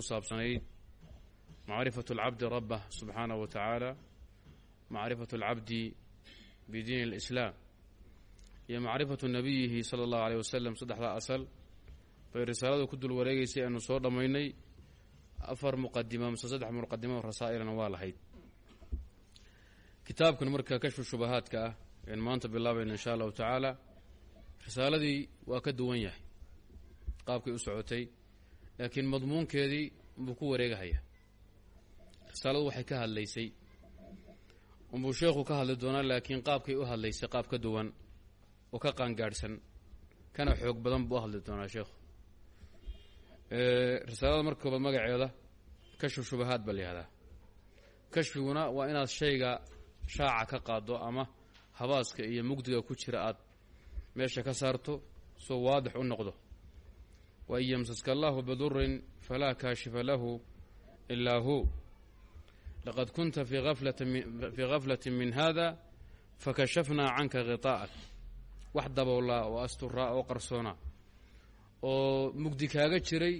ku saabsanayd macrifatu alcabdi rabbah subxaanahu wa tacaala macrifatu alcabdi bidiin alislaam iyo macrifatu nabiyihi sala allahu aleyh wasalam saddexdaa asal. Bay risaaladu ku dul wareegaysay aanu soo dhammaynay. Afar muqadima mise saddex muqadimo rasaa'ilana waa lahayd. Kitaabkan marka kashfu shubahaadka ah een maanta bilaabayna insha allahu tacaala risaaladii waa ka duwan yahay. Qaabkay u socotay laakiin madmuunkeedii buu ku wareegahaya. Risaaladu waxay ka hadlaysay. Unbuu sheekhu ka hadli doonaa laakiin qaabkay u hadlaysay qaab ka duwan oo ka qaangaadhsan kana xoog badan buu u hadli doonaa sheekhu. Risaalada marka koobaad magaceeda kashfu shubahaad baa la kashfiguna waa inaad shayga shaaca ka qaaddo ama habaaska iyo mugdiga ku jira aad meesha ka saarto soo waadix u noqdo wain yamsaska allahu bidurin falaa kaashifa lahu ilaa hu laqad kunta fii gaflatin min hada fakashafnaa canka khiطaa'ak wax daboolaa oo asturaa oo qarsoona oo mugdi kaaga jiray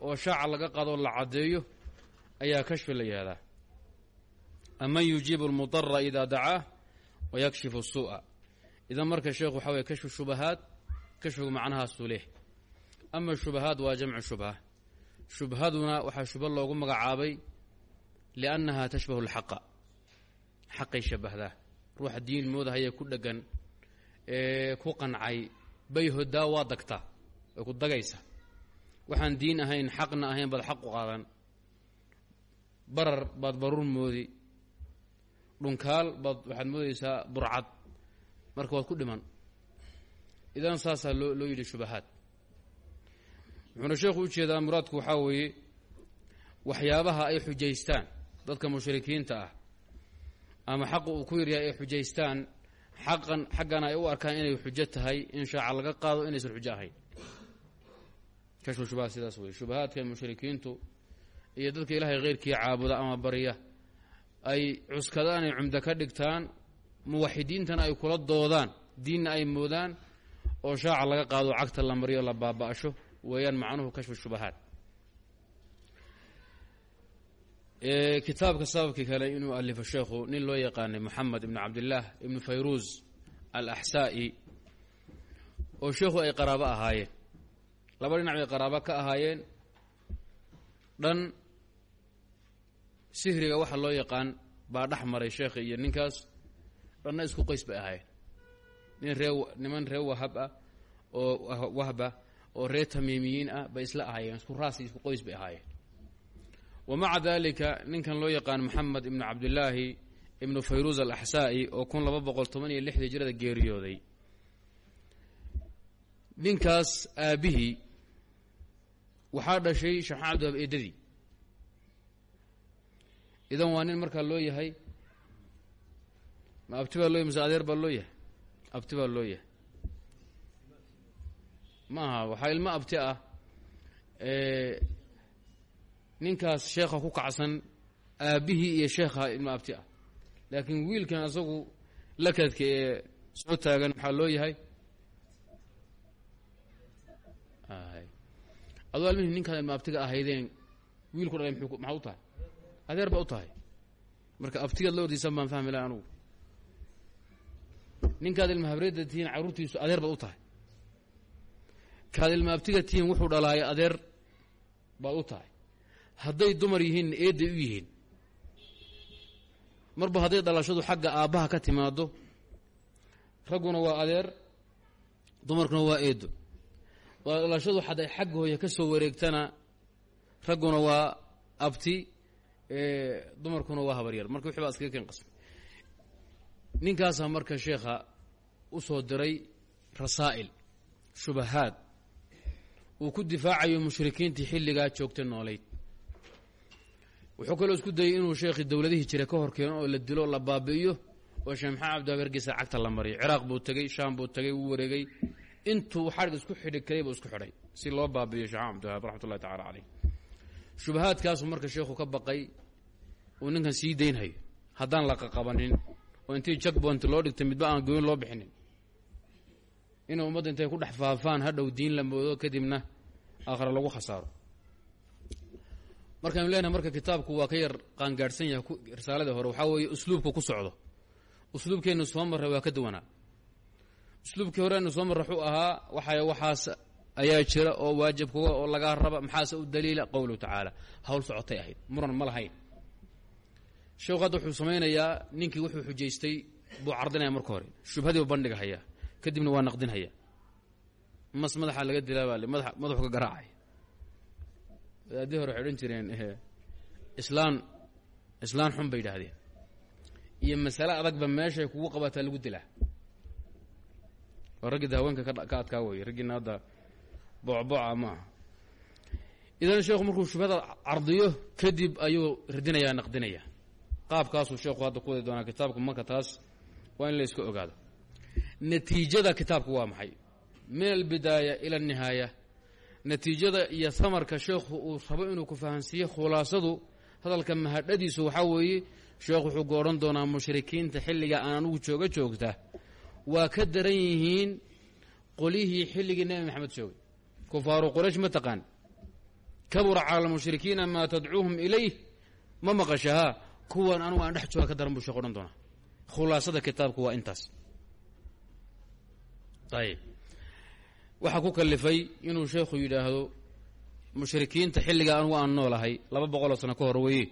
oo shaaca laga qaadoo la caddeeyo ayaa kashfi la yihahdaa aman yujiibu almudara idaa dacaah wayakshifu suu'a idan marka sheekhu waxaa weye kashfu shubahaad kashfigu macnahaasuu leh ama shubahaad waa jamcu shubha. Shubhaduna waxaa shubha loogu magacaabay liannaha tashbahu alxaqa xaqay shabahdaa. Ruuxa diin moodahaya ku dheggan ee ku qancay bay hodaa waa dagtaa way ku dagaysa waxaan diin ahayn xaqna ahayn baad xaq u qaadan. Barar baad baruur moodi. Dhunkaal baad waxaad moodaysaa burcad. Marka waad ku dhiman. Idan saasaa loo loo yidhi shubahaad wuxuuna sheekhu u jeedaa muraadku waxaa weeye waxyaabaha ay xujaystaan dadka mushrikiinta ah ama xaqu uu ku yaryahay ay xujaystaan xaqan xaggana ay u arkaan inay xujo tahay in shaaca laga qaado inaysan xujo ahayn. Kashfu shubahaad sidaas weye shubahaadka mushrikiintu iyo dadka ilaahay keyrkii caabuda ama barya ay cuskadaan ay cumdo ka dhigtaan muwaxidiintana ay kula doodaan diinna ay moodaan oo shaaca laga qaado cagta la mariyo la baaba'asho weeyaan macnuhu kashfu shubahaad kitaabka sababkii kale inuu alifo sheekhu nin loo yaqaanay moxamed ibnu cabdillaah ibnu fayruuz al axsaa'i oo sheekhu ay qaraabo ahaayeen. Laba dhinac bay qaraabo ka ahaayeen. Dhan sihriga waxa loo yaqaan baa dhex maray sheekha iyo ninkaas. Dhanna isku qoys bay ahaayeen. Nin ree niman ree wahab ah oo wahba oo reer tamiimiyiin ah bay isla ahaayeen isku raas isku qoys bay ahaayeen. Wa maca dalika ninkan loo yaqaan moxamed ibnu cabdillaahi ibnu fayruuz al axsaa'i oo kun laba boqol toban iyo lixdii jirada geeriyooday. Ninkaas aabbihii waxaa dhashay sheekh cabdihab eedadii. Idan waa nin markaa loo yahay ma abti baa loo yahay mase adeer baa loo yahay? Abti baa loo yahay ma aha waxaa ilmo abti ah ninkaas sheekha ku kacsan aabbihii iyo sheekha ilmo abti ah. Laakiin wiilkan asagu lakadka ee soo taagan maxaa loo yahay adoo almihii ninkaad ilma abtiga ahaydeen wiilku dhalay mxuu maxaa u tahay? Adeer baa u tahay. Marka abtigaad la ordaysan baan fahmi laha anugu. Ninkaad ilma habreedda tihiin carruurtiisu adeer baad u tahay kaad ilma abtiga tihiin wuxuu dhalaayo adeer baad u tahay. Hadday dumar yihiinna eedday u yihiin. Marba hadday dhalashadu xagga aabbaha ka timaado ragguna waa adeer dumarkuna waa waa dhalashadu hadday xagga hooya ka soo wareegtana ragguna waa abti dumarkuna waa habaryar marka wixi baa iskaga ken qasmay ninkaasaa marka sheekha u soo diray rasaa'il shubahaad uu ku difaacayo mushrikiintii xilligaa joogta noolayd. Wuxuu kaloo isku dayey inuu sheekhii dowladihii jira ka hor keeno oo la dilo la baabi'iyo oo sheekh maxamed cabdiwaab hargeysa cagta la mariyo. Ciraaq buu tegey shaam buu tegey wuu wareegay. Intuu xadhig isku xidhi karay buu isku xidhay si loo baabi'iyo sheekh maxamed cabdiwahaab raxmat ullahi tacala caleyh shubahaadkaasuu marka sheekhu ka baqay uu ninkan sii daynhayo haddaan la qaqabanin oo intii jackbont loo dhigtay midba aan goyn loo bixinin inay ummadda intay ku dhex faafaan hadhow diin la moodo kadibna aakhira lagu khasaaro. Markaanu leenahay marka kitaabku waa ka yar qaangaadhsan yahay risaaladii hore waxaa weeye usluubka ku socdo. Usluubkeennu soo marray waa ka duwanaa. Usluubkii horeenu soo marra wuxuu ahaa waxay waxaas ayaa jira oo waajib kuga oo lagaa raba maxaase u daliila? Qowluhu tacaala. Hawl socotay ahayd muran ma lahayn. Sheekhu wuxuu samaynayaa ninkii wuxuu xujaystay buu cardinaya marka hore. Shubhadii buu bandhiga hayaa kadibna waa naqdinhaya. Mas madaxa laga dilaa baa mada ka garaacay. Wadaadii hore waxay odhan jireen islaan islaan xun bay yidhaahdeen. Iyo masale adagba meeshay kugu qabataa lagu dilaa. Waa raggii da ka adkaa wey raggiina hadda boocbooca ma aha. Idan sheekhu markuu shubhada cardiyo kadib ayuu radinayaa naqdinaya qaabkaasuu sheekhu hadda ku wadi doonaa kitaabku marka taas waa in la iska ogaado natiijada kitaabku waa maxay? Min albidaaya ila alnihaaya natiijada iyo samarka sheekhu uu rabo inuu ku fahansiiye khulaasadu hadalka mahadhadiisu waxaa weeye sheekhu wuxuu ku odhan doonaa mushrikiinta xilliga aan anugu jooga joogta. Waa ka daran yihiin qolyihii xilligii nebi maxamed joogay. Kufaaru quraysh ma taqaan. Kabura cala almushrikiina maa tadcuuhum ilayh ma maqashahaa kuwan anugu aan dhex jooga ka daran buu sheekh odhan doonaa. Khulaasada kitaabku waa intaas ayib waxaa ku kalifay inuu sheekhu yidhaahdo mushrikiinta xilligaa anugu aan noolahay laba boqoloo sano ka hor weye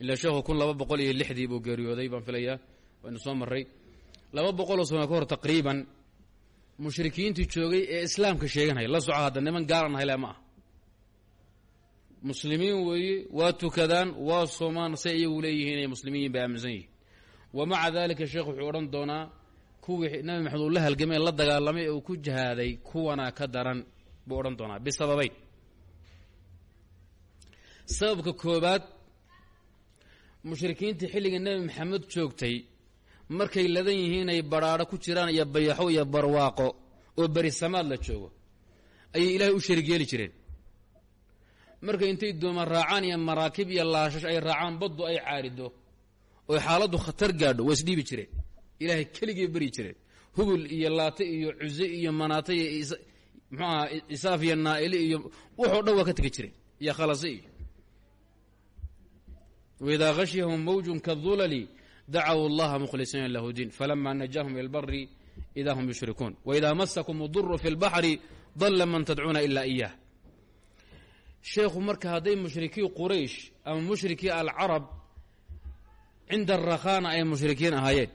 ilaa sheekhu kun laba boqol iyo lixdii buu geeriyooday baan filayaa waynu soo marray. Laba boqoloo sano ka hor taqriiban mushrikiintii joogay ee islaamka sheeganaya la soco hadda niman gaalan ahay le ma ah. Muslimiin weeye waa tukadaan waa soomaan say iyagu leeyihiin inay muslimiin bay aaminsan yihiin. Wa maca daalika sheekh wuxuu odhan doonaa kuwii nabi maxamed uu la halgamay la dagaalamay ee uu ku jihaaday kuwana ka daran buu odhan doonaa bisababayn. Sababka koobaad mushrikiintii xilliga nebi maxamed joogtay markay ladan yihiin ay badhaadho ku jiraan iyo bayaxo iyo barwaaqo oo berisamaad la joogo ayay ilaahay u sharig yeeli jireen. Markay intay dooma raacaan iyo maraakib iyo laashash ay raacaan baddu ay caarido oy xaaladdu khatar gaadho waa isdhiibi jireen ilaahay keligii beri jireen hubul iyo laate iyo cuse iyo manaate iyo muxuu ahaa isaaf iyo naa'ili iyo wuxoo dhan waa ka tegi jireen iyo khalase iyo waidaa khashyahum mawjun kadulali dacaw اllaha mkhlisiina lahu diin. Falama najaahum ila lbari ida hum yushrikuun. Waidaa masakum uduru fi اlbaxri dala man tadcuuna ila iyah sheekhu marka hadday mushrikii quraysh ama mushrikii alcarab cinda arakhana ay mushrikiin ahaayeen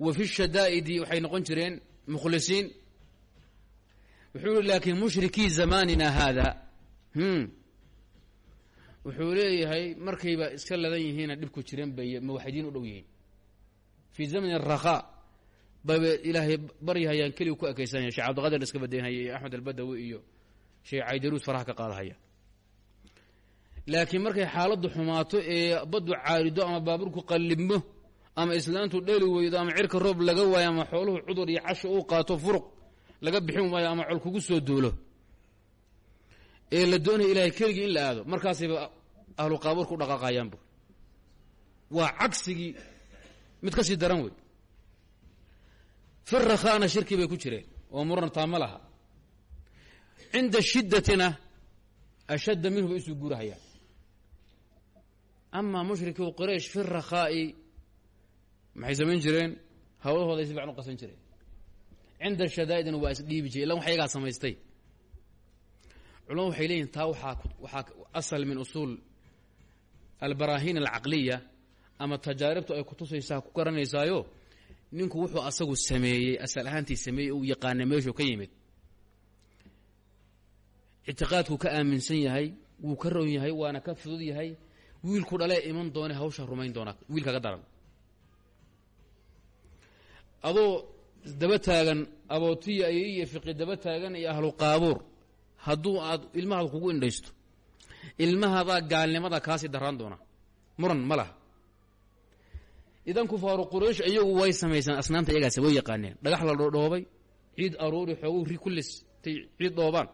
wa fi shadaa'idi waxay noqon jireen mukhlisiin. Wuxuu yihi laakiin mushrikii zamanina haada wuxuu leeyahay markayba iska ladan yihiina dhibku jireen bay muwaxidiin u dhow yihiin. Fii zamani arakhaa bayba ilaahay baryahayaan keliga ku ekaysanaya. Shekh cabdiqadir iska badeynhaya iyo axmed albadawi iyo sheekh caydaruus faraha ka qaadahaya. Laakiin markay xaaladdu xumaato ee baddu caarido ama baaburku qallibmo ama islaantu dheli weydo ama cirka roob laga waayo ama xooluhu cudur iyo casho uu qaato furuq laga bixin waayo ama col kugu soo duulo ee la doonaya ilaahay keligii in la aado markaasayba ahlu qaabuur ku dhaqaaqayaanbu waa cagsigii mid ka sii daran wey fi rakhaana shirki bay ku jireen oo muran taama laha. Cinda shiddatina ashadda minhu bay isuu guurahayaan. Amaa mushrikuu quraysh fi rakhaa'i maxay samayn jireen? Hawlahooday si fiican u qasan jireen. Cinda shadaa'idina waa isdhiibi jireen illan wax yagaa samaystay waxay leeyihiin taa waxaa waxaa asal min usuul albaraahiin alcaqliya ama tajaaribtu ay kutusaysaa ku garanaysaayo ninku wuxuu asagu sameeyey asal ahaantii sameeyey uu yaqaana meeshuu ka yimid. Ictiqaadkuu ka aaminsan yahay wuu ka roon yahay waana ka fudud yahay. Wiilku dhalee iman doone hawsha rumayn doonaa wiilkaga daran adoo daba taagan abootiya iyo fiqi daba taagan iyo ahlu qaabuur. Hadduu aad ilmahaada kugu indhaysto ilmahadaa gaalnimada kaasii daraan doona. Muran ma laha. Idan kufaaru quraysh iyagu way samaysaan asnaamta iyagaas way yaqaaneen. Dhagax la dhoodhoobay ciid aruuri xoogu ri kulis tay ciid dhoobaan.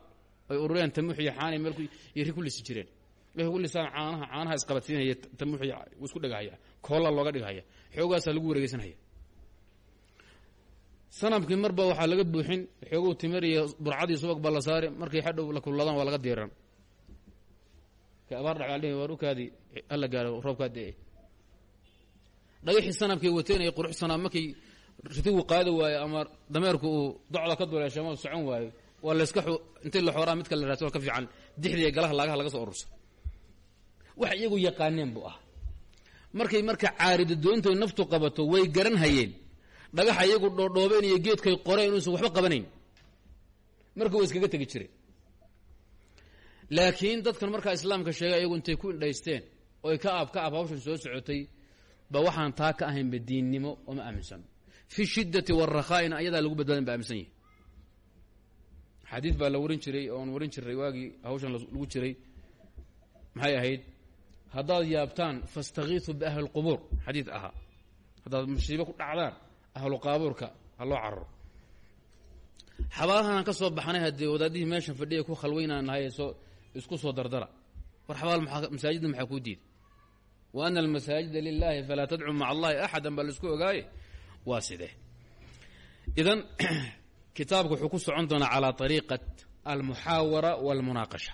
Ay urureen tamuux iyo xaani meel iyo ri ku lisi jireen. Waxay ku lisaan caanaha caanaha isqabadsiinaya tamuux iyo isku dhagahaya koolla looga dhigahaya xoogaasaa lagu wareegeysanhaya sanamkii marba waxaa laga buuxin xoogow timir iyo burcadii subag baa la markay xadhow la kulladaan waa laga diiran abaar dhac war ukaadii alla gaaro roobkaa de dhagaxii sanamkay wateen ay quruxsanaa markay ritigu qaadi waayo ama dameerku uu docda ka duleeshamo socon waayo waa layska intay la xooraa mid kale raas ka fiican dixdii galaha laagaha laga soo urursa wax iyagu yaqaaneen buu ah markay marka caarida doontoy naftu qabato way garan hayeen dhagaxa iyagu dhoodhoobeen iyo geedkay qoreen inuusan waxba qabanayn. Marka way iskaga tegi jireen laakiin dadkan markaa islaamka sheegay iyagu intay ku indhaysteen oy ka aab ka aab hawshan soo socotay ba waxaan taa ka ahaynba diinnimo ooma aaminsano fi shiddati warakhaaina ayadaa lagu badbaadin ba aaminsan yahi xadiid baa la warin jiray oon warin jiray waagii hawshan lagu jiray. Maxay ahayd? Haddaad yaabtaan fastakiituu biahli lqubuur xadiid ahaa. Haddaad musiibo ku dhacdaan ahlu qaabuurka ha loo cararo. Xabaalahan ka soo baxnay haddee wadaadihii meeshan fadhiya ku khalweynaan nahay soo isku soo dardara. War xabaal masaajidda maxaa kuu diiday wa ana almasaajida lilaahi falaa tadcu maca allahi axadan baa la isku ogaaye? Waa sidee idan kitaabku wuxuu ku socon doonaa calaa ariiqat almuxaawara walmunaaqasha.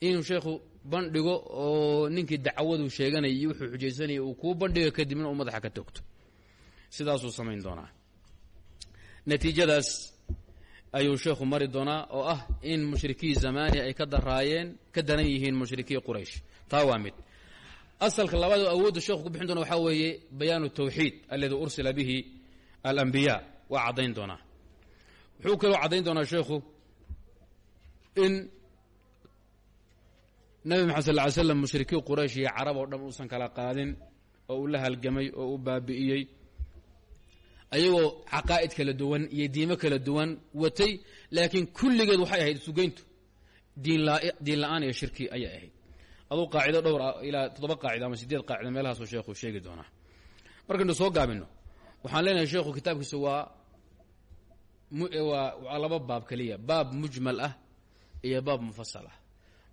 Inuu sheekhu bandhigo oo ninkii dacwadu sheeganaya iyo wuxuu xujaysanaya uu kuu bandhiga kadibna uu madaxa ka toogto sidaasuu samayn doonaa natiijadaas ayuu sheekhu mari doonaa oo ah in mushrikii zamaani ay ka daraayeen ka daran yihiin mushrikii quraysh. Taa waa mid asalka labaad oo awoodda sheekhu ku bixin doona waxaa weeye bayaanu tawxiid alladii ursila bihi alambiyaa waa caddayn doonaa wuxuu kaloo caddayn doonaa sheekhu in nabi maxamed sal ly slam mushrikii quraysh iyo carab oo dhan uusan kala qaadin oo uu la halgamay oo u baabi'iyey ayagoo caqaa'id kala duwan iyo diimo kala duwan watay laakiin kulligeed waxay ahayd isugeyntu diin la'aan iyo shirki ayay ahayd. Aduu qaacido dhowr ah ilaa toddoba qaacida ama sideed qaacida meelahaasuu sheekhu sheegi doonaa. Markaynu soo gaabino waxaan leenahay sheekhu kitaabkiisa waa waa laba baab keliya. Baab mujmal ah iyo baab mufasal ah.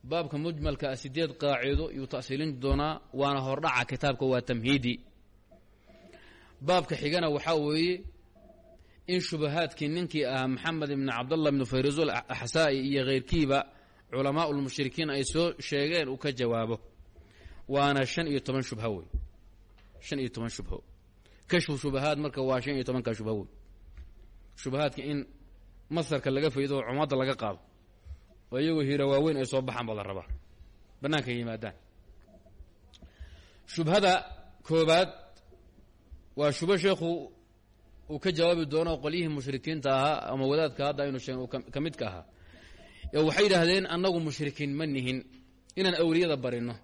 Baabka mujmalka ah sideed qaacido yuu ta'siilin doonaa waana hordhaca kitaabka waa tamhiidi baabka xigana waxaa weeye in shubahaadkii ninkii ahaa maxamed ibni cabdallah ibnu fayrusul axsaa'i iyo keyrkiiba culamaau lmushrikiin ay soo sheegeen uu ka jawaabo. Waana shan iyo toban shubho wey shan iyo toban shubho kashfu shubahaad marka waa shan iyo tobanka shubho wey shubahaadka in masarka laga faydo oo cumadda laga qaado. Oo iyagoo hira waaweyn ay soo baxaan baa la rabaa. Bannaanka yimaadaan. Shubhada koobaad waa shubo sheekhu uu ka jawaabi doono qolyihii mushrikiinta ahaa ama wadaadka hadda aynu sheegn ka midka ahaa. Waxay yidhaahdeen annagu mushrikiin ma nihin. Inaan awliyada barino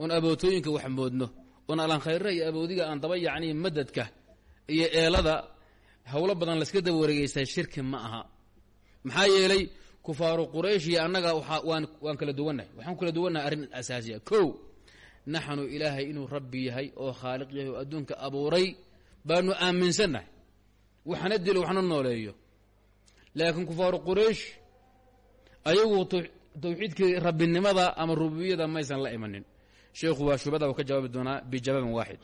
oon abootooyinka wax moodno oon alankhayra iyo aboodiga aan daba yacni madadka iyo eelada howlo badan layska daba wareegeystaa shirki ma aha. Maxaa yeelay kufaaru quraysh iyo annaga waan waan kala duwannahay waxaan kala duwannahay arrin asaasiya kow naxnu ilaahay inuu rabbi yahay oo khaaliq yahay oo adduunka abuuray baanu aaminsannahay waxna dilo waxna nooleeyo. Laakiin kufaaru quraysh ayagu tawxiidkii rabbinimada ama rububiyada maysan la imanin. Sheekhu waa shubada uu ka jawaabi doonaa bijawaabin waaxid.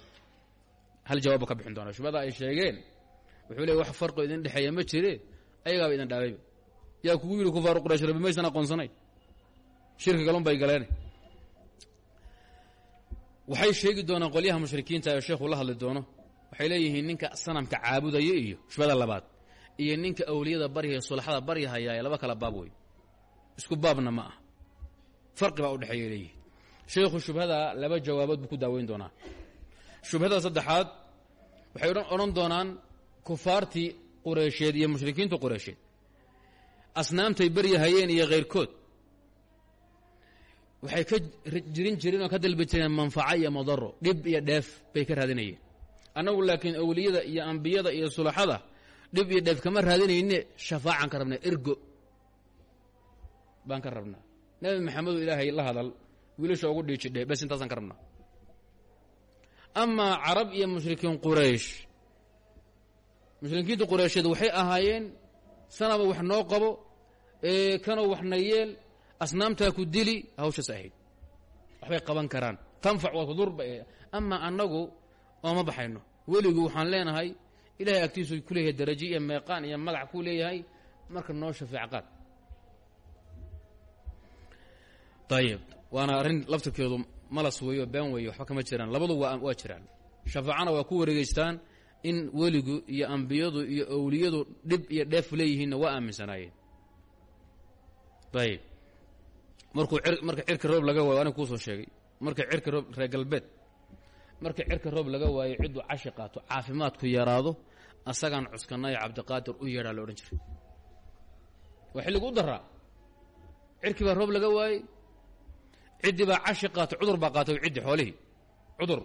Hal jawaab ka bixin doonaa. Shubada ay sheegeen wuxuu leey wax farqo idin dhexeeya ma jire ayagaaba idin dhaabayba yaa kugu yidhi kufaaru quraysh rabbi maysan aqoonsanay. Shirki galun bay galeen waxay sheegi doonaan qolyaha mushrikiinta ee sheekhu la hadli doono waxay leeyihiin ninka sanamka caabudaya iyo shubada labaad iyo ninka awliyada baryaya sulaxada baryahaya laba kala baab wey isku baabna ma ah farqi baa udhexeeya leeyihiin sheekhu shubhada laba jawaabood buu ku daaweyn doonaa. Shubhada saddexaad waxay odhan doonaan kufaartii qureysheed iyo mushrikiinta qureysheed. Asnaamtay baryahayeen iyo khayrkood waxay ka jirin jireen oo ka dalbi jireen iyo madaro dhib iyo dheef bay ka raadinayeen annagu laakiin awliyada iyo ambiyada iyo sulaxada dhib iyo dheef kama raadinayne shafaacan ka rabnaa ergo. Baan ka rabnaa. Nabi maxamedu ilaahay la hadal wiilasha ugu dhiijidhe bes intaasaan ka rabnaa. Amaa carab iyo mushrikiin quraysh. Mushrikiinta qureysheed waxay ahaayeen sanaba wax noo qabo kanoo waxna yeel asnaamtaa ku dili hawshaas ahayd. Waxbay qaban karaan. Tanfac waa kudur bay amaa annagu ooma baxayno. Weligu waxaan leenahay ilahay agtiisu ku leeyahay darajo iyo meeqaan iyo magac ku leeyahay marka noo shafeec qaad ayib waana arrin laftirkeedu malas weeyo been weeye waxba kama jiraan. Labadu waa jiraan. Shafaacana waa ku wareegeystaan in weligu iyo ambiyadu iyo owliyadu dhib iyo dheef leeyihiinna waa aaminsanaayeen. Ayib markuu marka cirka roob laga waayo aniga kuusoo sheegay. Marka cirka roob reer galbeed marka cirka roob laga waayo cidduu cashi qaato caafimaadku yaraado asagaan cuskanaayo cabdiqaadir u yeedhaa la odhan jiray. Waa xilligu u daraa cirkii baa roob laga waayey? Ciddii baa cashi qaatay cudur baa qaatay ciddi xoolihii. Cudur.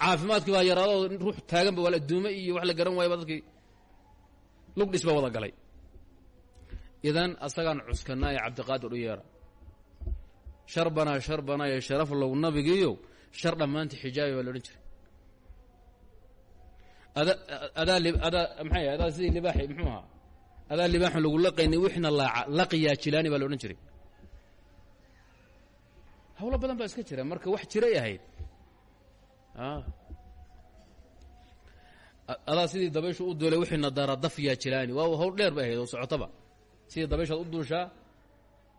Caafimaadkii baa yaraado ruux taaganba waa adduume iyo wax la garan waayaba dadkii lugdhis baa wada galay. Idan asagaan cuskanaayo cabdiqaadir u yeedha sharbanaa sharbanaa ee sharaf low nabigiiyo shar dhammaantii xijaabi baa la odhan jiray. Ada adaa adaa maxay adaa sidii libaaxi muxuu ahaa? Adaa libaaxun lagu laqaynay wixna laaca laqiyaa jilaani baa la odhan jiray. Hawlo badan baa iska jira marka wax jiray ahayd. Adaa sidii dabayshu u duulay wixina daraa daf yaa jilaani waa hawl dheer bay ahayd oo socotaba. Sidii dabayshaad u duushaa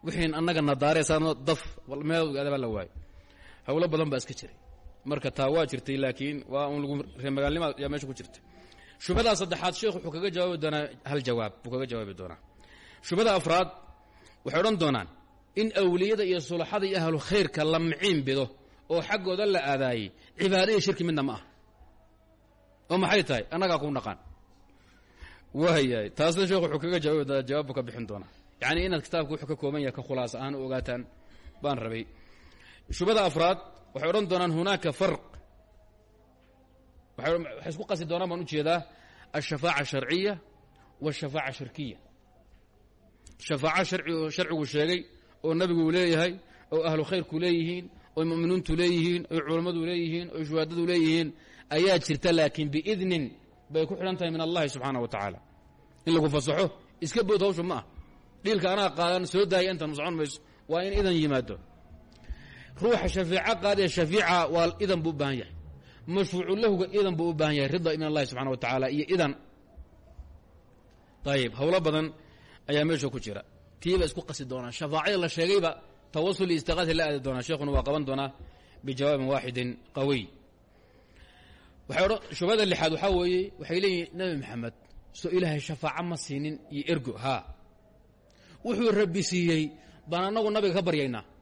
wixiin annaga nadaareesaano daf meedaadabaa la waayo hawlo badan baa iska jiray. Marka taa waa jirtay laakiin waa un lagu reemagaalnima yaa meesha ku jirta shubhadaa saddexaad sheekh wuxuu kaga jawaabi doonaa hal jawaab buu kaga jawaabi doonaa. Shubhada afraad waxay odhan doonaan in awliyada iyo sulaxada iyo ahlu khayrka la miciin bido oo xaggooda la aadaayey cibaado iyo shirki midna ma ah oo maxay tahay? Annagaa ku dhaqaan waayahay taasna sheekh wuxuu kaga jawaabi doonaa jawaab ka bixin doonaa. Yacni inaad kitaabka wuxuu ka kooban yahay ka khulaas ahaan u ogaataan baan rabay shubhada afraad waxay odhan doonaan hunaaka farq. Waxay isku qasi doonaan baan u jeedaa alshafaaca asharciya waashafaaca shirkiya. Shafaaco sharci sharcigu sheegay oo nabigu leeyahay oo ahlu khayrku leeyihiin oo mu'miniintu leeyihiin oo culammadu leeyihiin oo shuhaadadu leeyihiin ayaa jirta laakiin biidnin bay ku xidhan tahay min allahi subxaana wa tacaala. In lagu fasaxo iska bood hawsha ma ah. Dhiilka anaa qaadan soo daaya intan ma socon mayso waa in idan yimaado ruuxa shafeeco qaadee shafiica waa idan buu u yahay. Mashfuucu lahuga idan buu u baahan yahay rida min allahi subxana wa tacaala iyo idan. Ayib howlo badan ayaa meesha ku jira. Tiiba isku qasi doonaa? Shafaacada la sheegayba tawasul iyo la aadi doonaa. Sheekhuna waa qaban doonaa bijawaabin waaxidin qawiy. Shubhada lixaad waxaa weeye waxay leeyihiin ma siinin iyo ergo. Wuxuu rabbi siiyey baan annagu nabiga ka baryaynaa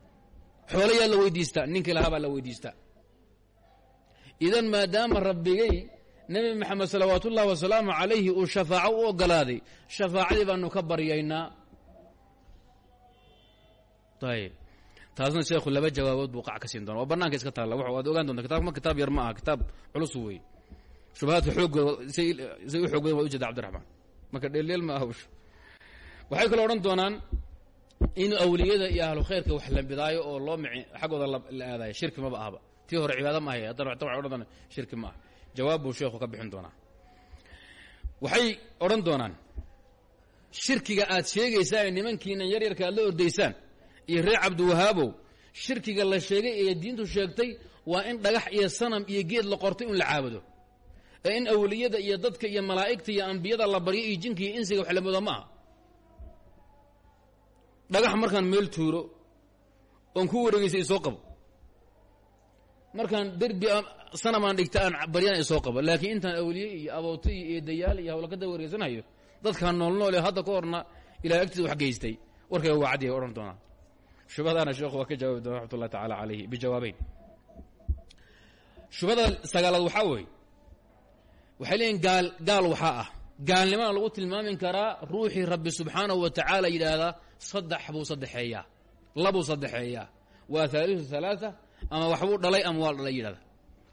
xoolo yaa la weydiistaa ninkii lahaa baa la weydiistaa idan maadaama rabbigay nebi maxamed salawaat ullahi wasalaamu calayhi uu shafaaco u ogolaaday shafaacadii baanu ka baryaynaa. Ayib taasna sheekhu laba jawaabood buu qac ka siin doona waa banaanka iska taalla. Waad ogaan donta kitabka kitaab yar ma aha kitaab culus weeye shubahaadka xooggooda say u xoog badan waad ujeeda cabdiraxmaan. Marka dheelleel ma aha waxay kaloo odhan doonaan in awliyada iyo ahlu khayrka wax la bidaayo oo loo mici xaggooda la aadayo shirki maba ahba. Tii hore cibaado ma ahay haddana waxta waxay shirki ma ah jawaab buu sheekhu ka bixin doonaa. Waxay odhan doonaan shirkiga aad sheegaysaa ee nimankiinan yaryarka aad la ordaysaan iyo reer cabdiwahaabow shirkiga la sheegay ee diintu sheegtay waa in dhagax iyo sanam iyo geed la qortay un la caabudo ee in awliyada iyo dadka iyo malaa'igta iyo ambiyada la baryo iyo jinka iyo insiga wax la mooda ma aha dhagax markaan meel tuuro oon ku wareegaysay isoo qabo. Markaan derbi sanamaan dhigta aan baryana qabo. Laakiin intaan awliye iyo abooto iyo eedayaal iyo hawla ka da wareegsanayo dadkaan nool nool ee hadda ka horna ilahay agtiisa wax geystay. Warkayga waa caddiya odhan doonaa. Shubhadaana sheekhu waa ka jawaabi doona raxmat ullahi tacaala calayhi. Bijawaabeyn. Shubhada sagaalaad waxaa weeye waxay leeyihiin gaal gaal waxaa ah. Gaalnimana lagu tilmaamin karaa ruuxii rabbi subxaanahu wa tacaala yidhaahdaa saddex buu saddexeeyaa labuu saddexeeyaa waa haalisu halaaa ama waxbuu dhalay ama waa dhalay yidhahda.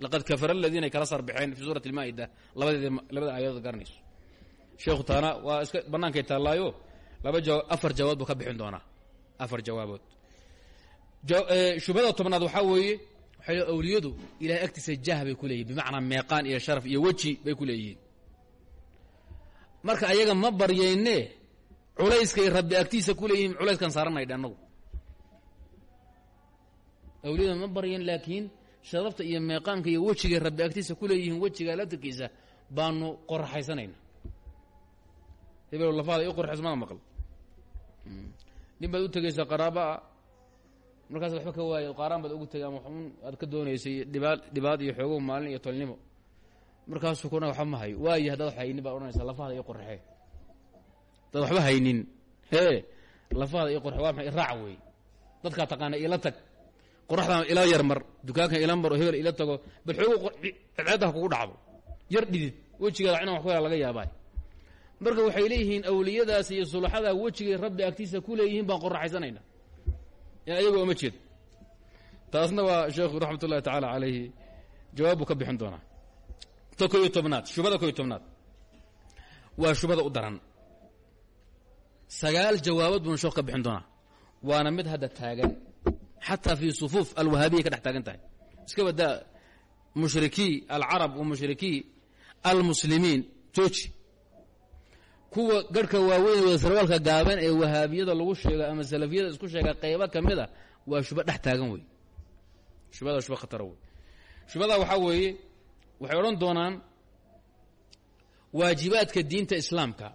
Laqad kafara aladiina ay kala sarbaxeen fii suurati almaa'ida labada aayadood garanayso. Sheekhu taana waa iska bannaankay taallaayo laba jawaab afar jawaab buu ka bixin doonaa. Afar jawaabood. Shubhada tobnaad waxaa weeye waxay awliyadu ilahay agtiisa jah bay ku leeyihiin bimacnaa meeqaan iyo sharaf iyo weji culayskay rabbi agtiisa ku leeyihiin culayskan saarannaydha annagu. Awliyada ma baryan laakiin sharafta iyo meeqaanka iyo wejigay rabbi agtiisa ku leeyihiin wejiga laftirkiisa baanu qoraxaysanayna lafaada nin baad u tegaysaa qaraabaa markaas waxba ka waayo qaaraan baad ugu tegay ama aad ka doonaysay dhibaad dhibaad iyo xoogo maalin iyo tolnimo. Markaasuu kuna waxba ma hayo waayo haddaad wax haynin baad odhanaysaa qorraxee haddaad waxba haynin. Hee lafahada iyo qorxe waa iraac wey dadkaa taqaana ila tag. Qoraxdan ila yar mar dukaankan ila mar oo hebel ila tago bal xoogo cedceedda ha kugu dhacdo. Yar dhidid wejigaada inaan wax laga yaabaa marka waxay leeyihiin awliyadaas iyo sulaxada wejigay rabbi agtiisa ku leeyihiin baan qoraxaysanayna ayaga oma jeedo taasna waa sheekhu raxmat ullahi tacaala calayhi jawaab buu ka bixin doonaa. Ta ko tobnaad shubada ko tobnaad. Waa shubada u daran sagaal jawaabood buuna sheekhu ka bixin doonaa. Waana mid hadda taagan. Xataa fii sufuuf alwahaabiya ka dhex taagan tahay. Iska badaa mushrikii alcarab wa mushrikii almuslimiin jooji. Kuwa garhka waaweyn wada sarwaalka gaaban ee wahaabiyada lagu sheego ama salafiyada isku sheega qaybo ka mid a waa shuba dhex taagan wey. Shubada shuba khatara wey. Shubadaa waxaa weeye waxay odhan doonaan waajibaadka diinta islaamka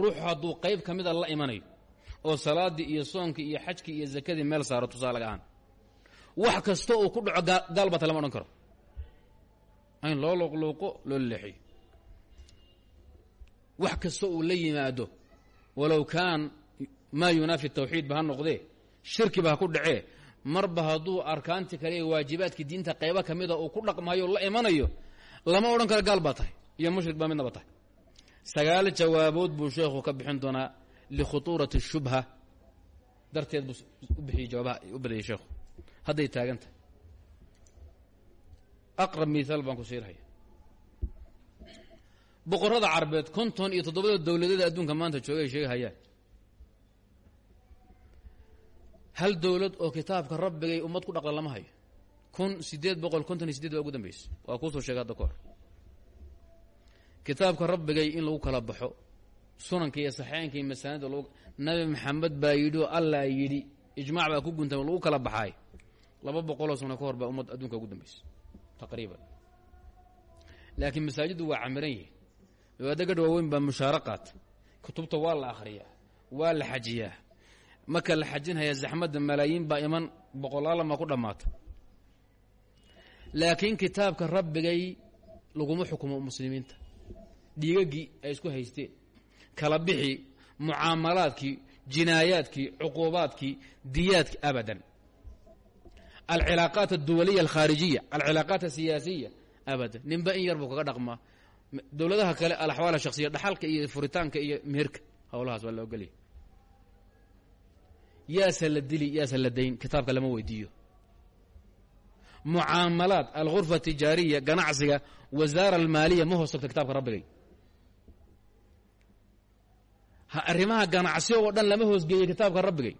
ruuxu hadduu qayb ka mida la imanayo oo salaadii iyo soonkii iyo xajkii iyo zakadii meel saaro tusaale ahaan wax kasta uu ku dhaco gaalbata lama odhan karo. In loo luuqluuqo loo leexiyo. Wax kasta uu la yimaado walow kaan maa yunaafi tawxiid ba ha noqdee shirki ba ha ku dhacee marba hadduu arkaantii kale ee waajibaadkii diinta qaybo ka mida uu ku dhaqmayo la imanayo lama odhan karo gaal tahay iyo mushrik baa midnaba tahay sagaal jawaabood buu sheekhu ka bixin doonaa likhutuurati shubha. Darteed buu u bixiyey jawaabaha u badayay sheekhu. Hadday taagan tahay aqrab mihaal baan ku siirhaya boqorrada carbeed konton iyo toddobada dowladeeda adduunka maanta joogay ay sheegahayaan. Hal dowlad oo kitaabka rabbigay ummad ku dhaqda lama hayo. Kun siddeed boqol konton iyo sideed baa ugu dambaysa waa kuusoo sheegay hadda ka hor kitaabka rabbigay in lagu kala baxo sunanka iyo saxeenka iyo masaanida lagu nabi maxamed baa yidhi oo allah yidhi ijmaac baa ku guntama lagu kala baxaay laba boqoloo sano ka hor baa ummad adduunka ugu dambaysa taqriiban. Laakiin masaajiddu waa camiran yihiin dawaada gadh waaweyn baa mushaaro qaata kutubta waa la akhriyaa waa la xajiyaa. Marka la xajinhaya zaxmadda malaayiin baa iman boqolaalama ku dhammaata laakiin kitaabka rabbigay laguma xukumo muslimiinta dhiigagii ay isku haysteen kala bixi mucaamalaadkii jinaayaadkii cuquubaadkii diyaadkii abadan. Alcilaaqaat alduwaliya alkhaarijiya alcilaaqaat asiyaasiya abadan. Ninba in yar buu kaga dhaqmaa. Dowladaha kale alaxwaal shaksiya dhaxalka iyo furitaanka iyo meherka howlahaas waa la ogolya yaasa la dili yaasa la dayn kitaabka lama weydiiyo. Mucaamalaad alghurfa tijaariya ganacsiga wasaara almaaliya ma hoos tagto rabbigay arrimaha ganacsi oo dhan lama hoosgeeyo kitaabka rabbigay.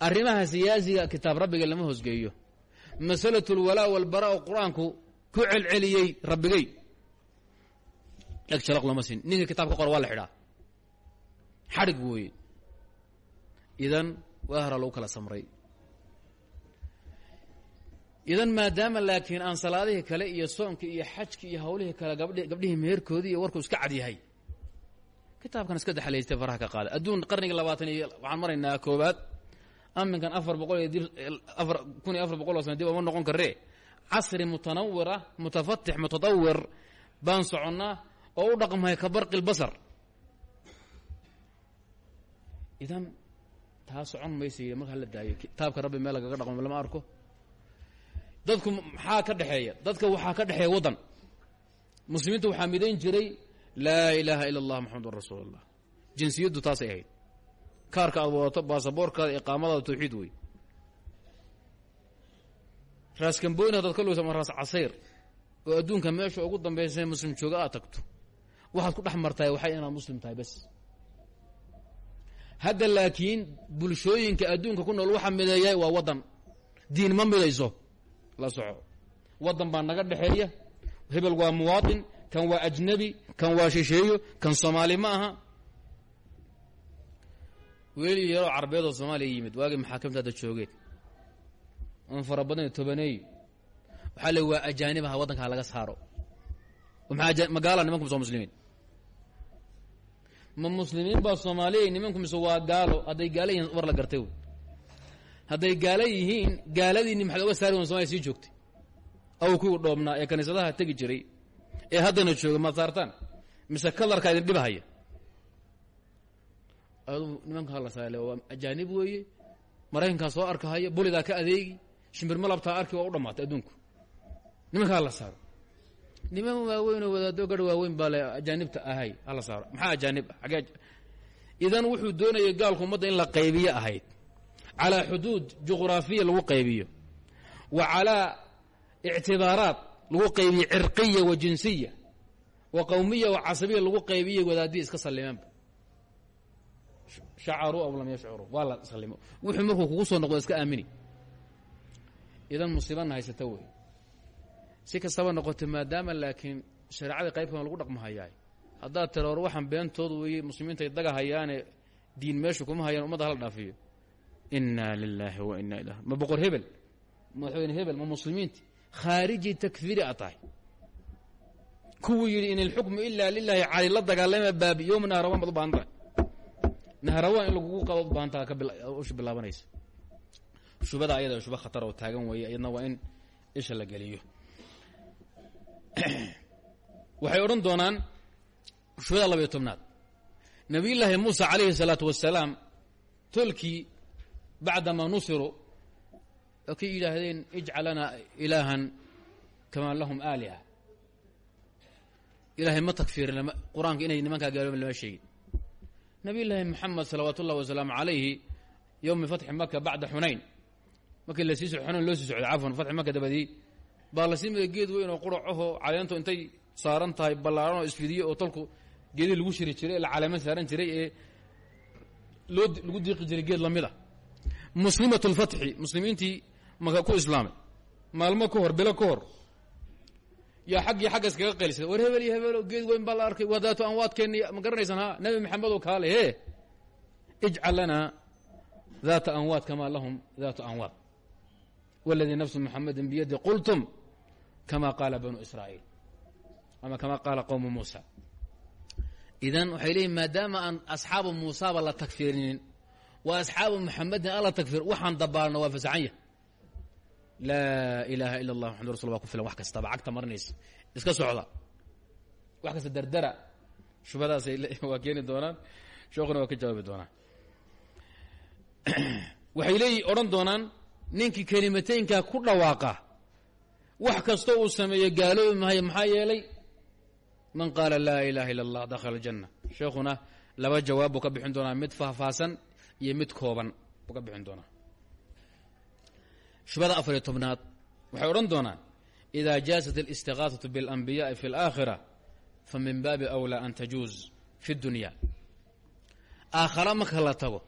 Arrimaha siyaasiga kitaab rabbiga lama hoosgeeyo masalatu lwalaa walbaraa oo qur'aanku ku celceliyey rabbigay. Dheg shalaq lama siin. Ninka kitaabka qora waa la xidhaa. Xadhig idan waahra lagu kala samray. Idan maadaama laakiin aan salaadihii kale iyo soonka iyo xajki iyo hawlihii kale gabdhi gabdhihii meherkoodii iyo warku iska cad yahay kitaabkan iska dexlaystay faraha ka qaada. Adduun qarniga labaatan iyo waxaan maraynaa koobaad aminkan afar boqol iyo dib afar kun iyo afar boqol oo sana dib oma noqon karee. Casri mutanawira mutafatix mutatawir baan soconnaa oo u dhaqmaya ka barqi lbasar idan taa socon maysa marka hala daayo kitaabka rabbi meel lagaga dhaqmo lama arko. Dadku maxaa ka dhexeeya dadka waxaa ka dhexeeya waddan muslimiintu waxaa midayn jiray laa ilaaha ila allah maxamedun rasuul allah jinsiyaddu taasay ahayd. Kaarka aad wadato baasaboorkaada iqaamadaada tawxiid wey raaskamboyn hadaad ka lugsa ama raas casayr oo adduunka meesha ugu dambaysa muslim jooga aad tagto. Waxaad ku dhex martahay waxay inaad muslim tahay bas hadda laakiin bulshooyinka adduunka ku nool waxaa mideeya waa waddan. Diin ma midayso. La soco. Waddan baa naga dhexeeya. Hebel waa muwaatin kan waa ajnabi kan waa shisheeyo kan soomaali ma aha. Weeli yaroo carbeed oo soomaaliya yimid waagii maxaakamta hadda joogeen on fara badan tobaneey. Waxaa waa ajaanib aha waddanka ha laga saaro. Magaala nimanku mise muslimiin? Ma muslimiin baa soomaaliya nimanku mise waa gaalo hadday gaala yihiin war la gartay hadday gaala yihiin gaaladiinni maxaad oga saari wan somaliya sii joogtay? Aw kuwii dhoobnaa ee kaniisadaha tegi jiray ee haddana jooga maad saartaan. Mise kalarkaa idin dhibahaya adu nimanka hala saale waa ajaanib weeye. Maraykankaa soo arkahaya bulidaa ka adeegi. Shimbir malabtaa arki waa u dhammaatay adduunku. Nimanka hala saaro. Niman waaweyn oo wadaado garh waaweyn baa le ajaanibta ahay hala saaro. Maxaa ajaanib ah? Idan wuxuu doonayay gaalku ummadda in la qaybiyo ahayd. Calaa xuduud juqraafiya lagu qaybiyo. Wa calaa ictibaaraat lagu qaybiye cirqiya wa jinsiya wa qowmiya wa casabiya lagu qaybiye wadaadii iska sallimeenba shacaruu aw lam yashcuruu waa la sallimo markuu kugu soo noqdo iska aamini. Idan musiibana haysata wey. Si kastaba noqotay maadaama laakiin shareecadii qaybkan lagu dhaqmahayaay haddaad tiraor waxaan beentood weeye muslimiinta ay diin meeshu kuma hayaan ummadda hala dhaafiyo. Inaa lilaahi wa inaa ilah ma boqor hebel? Madaxweyne hebel? Ma muslimiinti khaariji takfiiri a tahay. Kuwii yidhi in ilxukmu ilaa lilaahi cali la dagaalama baabi yowma nahrawaan baad u in lagugu qabo u baahan bilaabanaysa shubada ayada shuba khatar oo taagan weeye iyadna waa in isha la geliyo. Waxay odhan doonaan shubada labayo tobnaad. Nabiyullaahi muusa calayhi salaatu wasalaam tolkii bacdamaa nusiruu oo kay yidhaahdeen ijcal lanaa ilaahan kamaa lahum aaliha. Ilaahay ma takfiirin qur'aanka inay nimankaa gaalooben lama sheegin. Nabiy llaahi moxamed salawaat ullahi wasalaamu calayhi yowmi fatxi maka bacda xunayn. Markii la sii so xunayn loo sii socday cafwan fatxi maka la sii mida geed weyn oo quracaho caleentu intay saaran ballaaran oo isfidiyo oo tolku geedii lagu shiri jiray la caleema saaran jiray ee loo lagu diiqi jiray geed la mid a muslimat muslimiintii maka ku islaamay. Maalmo ka hor bilo ka hor. Yaa xaggii xagga iskaga qelisay war hebel iyo hebelo geed weyn baa la arkay waa daato anwaadkeenni ma garanaysaan ha nabi maxamed oo kaale he ijcal lanaa daata anwaad kamaa lahum daatu anwaad. Waladii nafsu muxamedin biyadi qultum kama qaala banu israa'iil ama kama qaala qowmu muusa. Idan waxay leeyihiin maadaama aan asxaabu muusaaba la takfiirinin waa asxaabu muxamedin aan la takfir waxaan dabaalna waa fasaxan yah laa ilaaha ila allah maxamad rasul waa ku filan wax kastaba cagta marinaysa iska socda. Wax kasta dardara. Shubadaasay waa keeni doonaan. Sheekuna waa ka jawaabi doonaan waxay leeyi odhan doonaan ninkii kelimateynka ku dhawaaqa wax kastoo uu sameeyo gaaloobi mahayo maxaa yeelay? Man qaala laa ilaha illa allah dakhala aljanna. Sheekhuna laba jawaab buu ka bixin doonaa mid faahfaahsan iyo mid kooban buu ka bixin doonaa shubada afar iyo tobnaad waxay odhan doonaan ida jaazat alistiqaasatu biاlanbiyaءi fi اlaakhira fa min baabi أwlaa an tajuuz fi اdunya aakhara marka la tago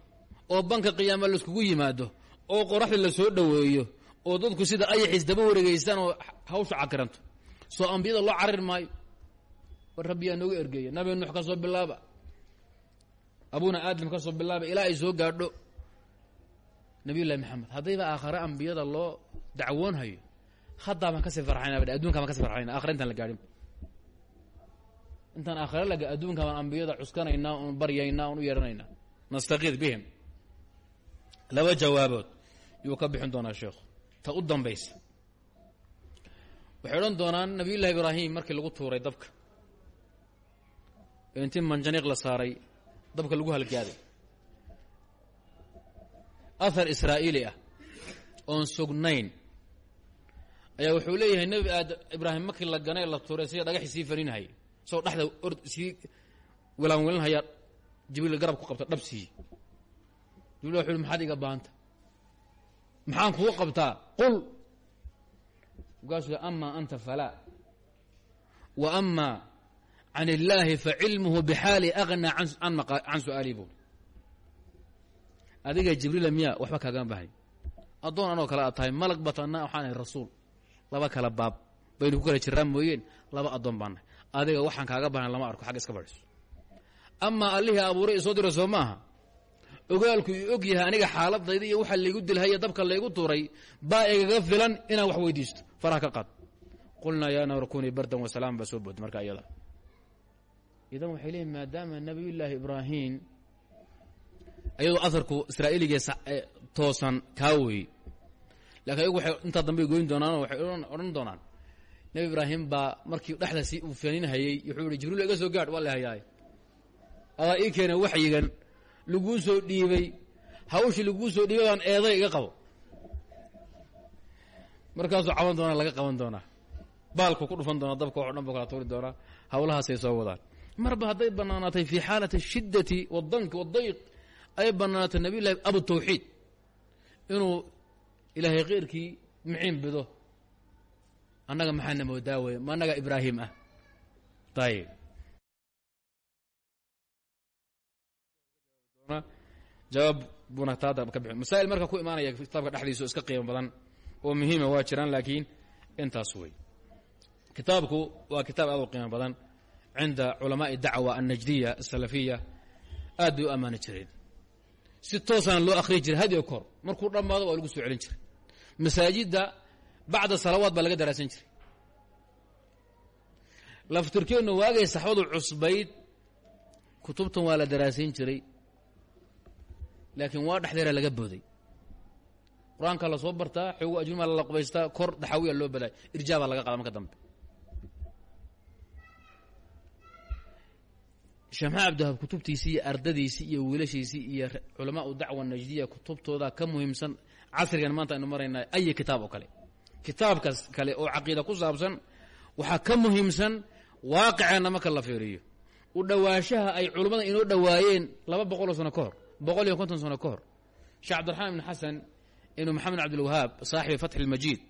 oo banka qiyaama laiskugu yimaado oo qoraxda la soo dhoweeyo oo dadku sida ayaxiis daba wareegeystaan oo hawsha cakiranto soo ambiyada loo cariri maayo war rabbiyaa nooga ergeeya nabi nuux ka soo bilaaba abuna aadam ka soo bilaaba ilaa ay soo gaadho nabiy llahi maxamed haddayba aakhare ambiyada loo dacwoon hayo haddaa baan ka sii farxayna ba adunka baan ka sii farxayna akhare intaan la gaadhin. Intaan aakhare laga adduunka baan ambiyada cuskanaynaa un baryaynaa un u yeehanaynaa nastakiid bihim laba jawaabood yuu ka bixin doonaa sheekhu ta u dambaysa. Waxay odhan doonaan nabiy ibraahim markii lagu tuuray dabka. Intii manjaniiq la saaray dabka lagu halgaaday ahar israa'iili ah oon sugnayn. Ayaa wuxuu leeyahay nebi aad ibraahim markii la ganay la tuuray sida dhagaxi sii farinahayay isagoo dhexda or sii wilaan wilanhayaa jibriil garab ku qabta dhab siiye jibril wuxu uhi maxaad iga baahanta maxaan kugu qabtaa? Qul. Markaasuu ama anta falaa wa ama can illaahi facilmuhu bixaali agnaa can su'aalii buuri adiga jibriila miya waxba kaagama bahay. Addoon anoo kale aad tahay malag waxaan ahay rasuul. Laba kala baab baynu ku kala jiraan mooyeen laba addoon baan adiga waxaan kaaga baahan lama arko xagga iska fadhiiso amaa allihii abuuray isoo dira soo maaha. Ogaalku ii og yahay aniga xaaladayda iyo waxa laygu dilhaya dabka laygu tuuray baa igaga filan inaan wax weydiisto. Faraha ka qaad. Qulnaa yaa nawr kunii bardan wasalaam baa soo marka iyada. Idan waxay leeyihiin maadaama nabiyullaahi ibraahim iyadoo aharku israa'iiliga toosan kaa weeye lakiin ayagu waxay intaa dambey goyn doonaan waxay odhan doonaan nebi ibraahim baa markii dhexdaasi uu faninhayey wuxuu yihi jibriil iga soo gaadh waa la hayaay adaa ii keena waxyigan laguu soo dhiibay hawshii laguu soo dhiibay eeday iga qabo. Markaasuu caban doonaa laga qaban doonaa. Baalku ku dhufan doonaa dabka waxo dhan bu kala tuuri doonaa hawlahaasay soo wadaan. Marba hadday bannaanaatay fii xaalati ashiddati wadanki wadayq ay bannaanaatay nabiy llahi abu tawxiid inuu ilaahay keyrkii mixiin bido. Annaga maxaana moodaa wey ma annaga ibraahim ah. Ayib jawaab buna taada ka bixin. Masaa'il marka ku imaanaya kitaabka dhexdiisa oo iska qiimo badan oo muhiima waa jiraan laakiin intaas wey kitaabku waa kitaab aad u qiimo badan cinda culamaaءi dacwa annajdiya asalafiya aad bay u ammaani jireen si toosana loo akhriyi jiray had kor markuu dhammaado waa lagu soo celin jiray. Masaajidda bacda salawaat baa laga daraasan jiray. Laftirkeennu waagay saxbadu cusbayd kutubtan waa la daraasayn jiray laakiin waa dhexdeera laga booday. Qur'aanka la soo bartaa xoogo ajrumaa la qubaystaa kor daxawiya loo badaay irjaabaa laga qaada marka dambe maxamed abdihab kutubtiisii iyo ardadiisii iyo wiilashiisii iyo culamaau dacwa najdiya kutubtooda ka muhiimsan casrigan maanta aynu maraynaa ayi kitaab oo kale. Kitaabkas kale oo caqiida ku saabsan waxaa ka muhiimsan waaqiceenna marka la fiiriyo. U dhowaanshaha ay culummada inoo dhowaayeen laba boqoloo sano ka hor boqol iyo konton sano ka hor. Sheekh cabdiraxmaan ibn xasan inuu maxamed cabdilwahaab saaxibi fatxi ilmajiid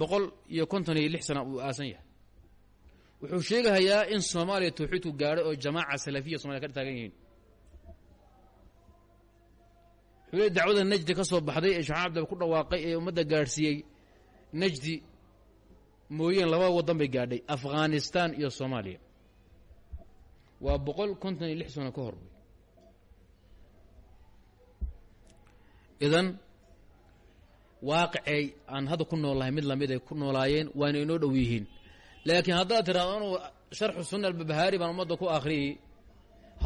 boqol iyo konton iyo lix sana uu aasan yahay wuxuu sheegahayaa in soomaaliya tawxiidku gaadhay oo jamaaca salafiya somaliya ka taagan yihiin. Wuxuu le najdi ka soo baxday ee sheekh cabdil ku dhawaaqay ee ummadda gaadhsiiyey najdi mooyeen laba waddan bay gaadhay afghanistan iyo soomaaliya. Waa boqol konton iyo lix sano ka hor idan waaqicay aan hadda ku noolnahay mid la mid ay ku noolaayeen waana inoo dhow yihiin laakiin haddaad tiraado anuu sharxu sunna albabahaari baan ummadda ku akhriyey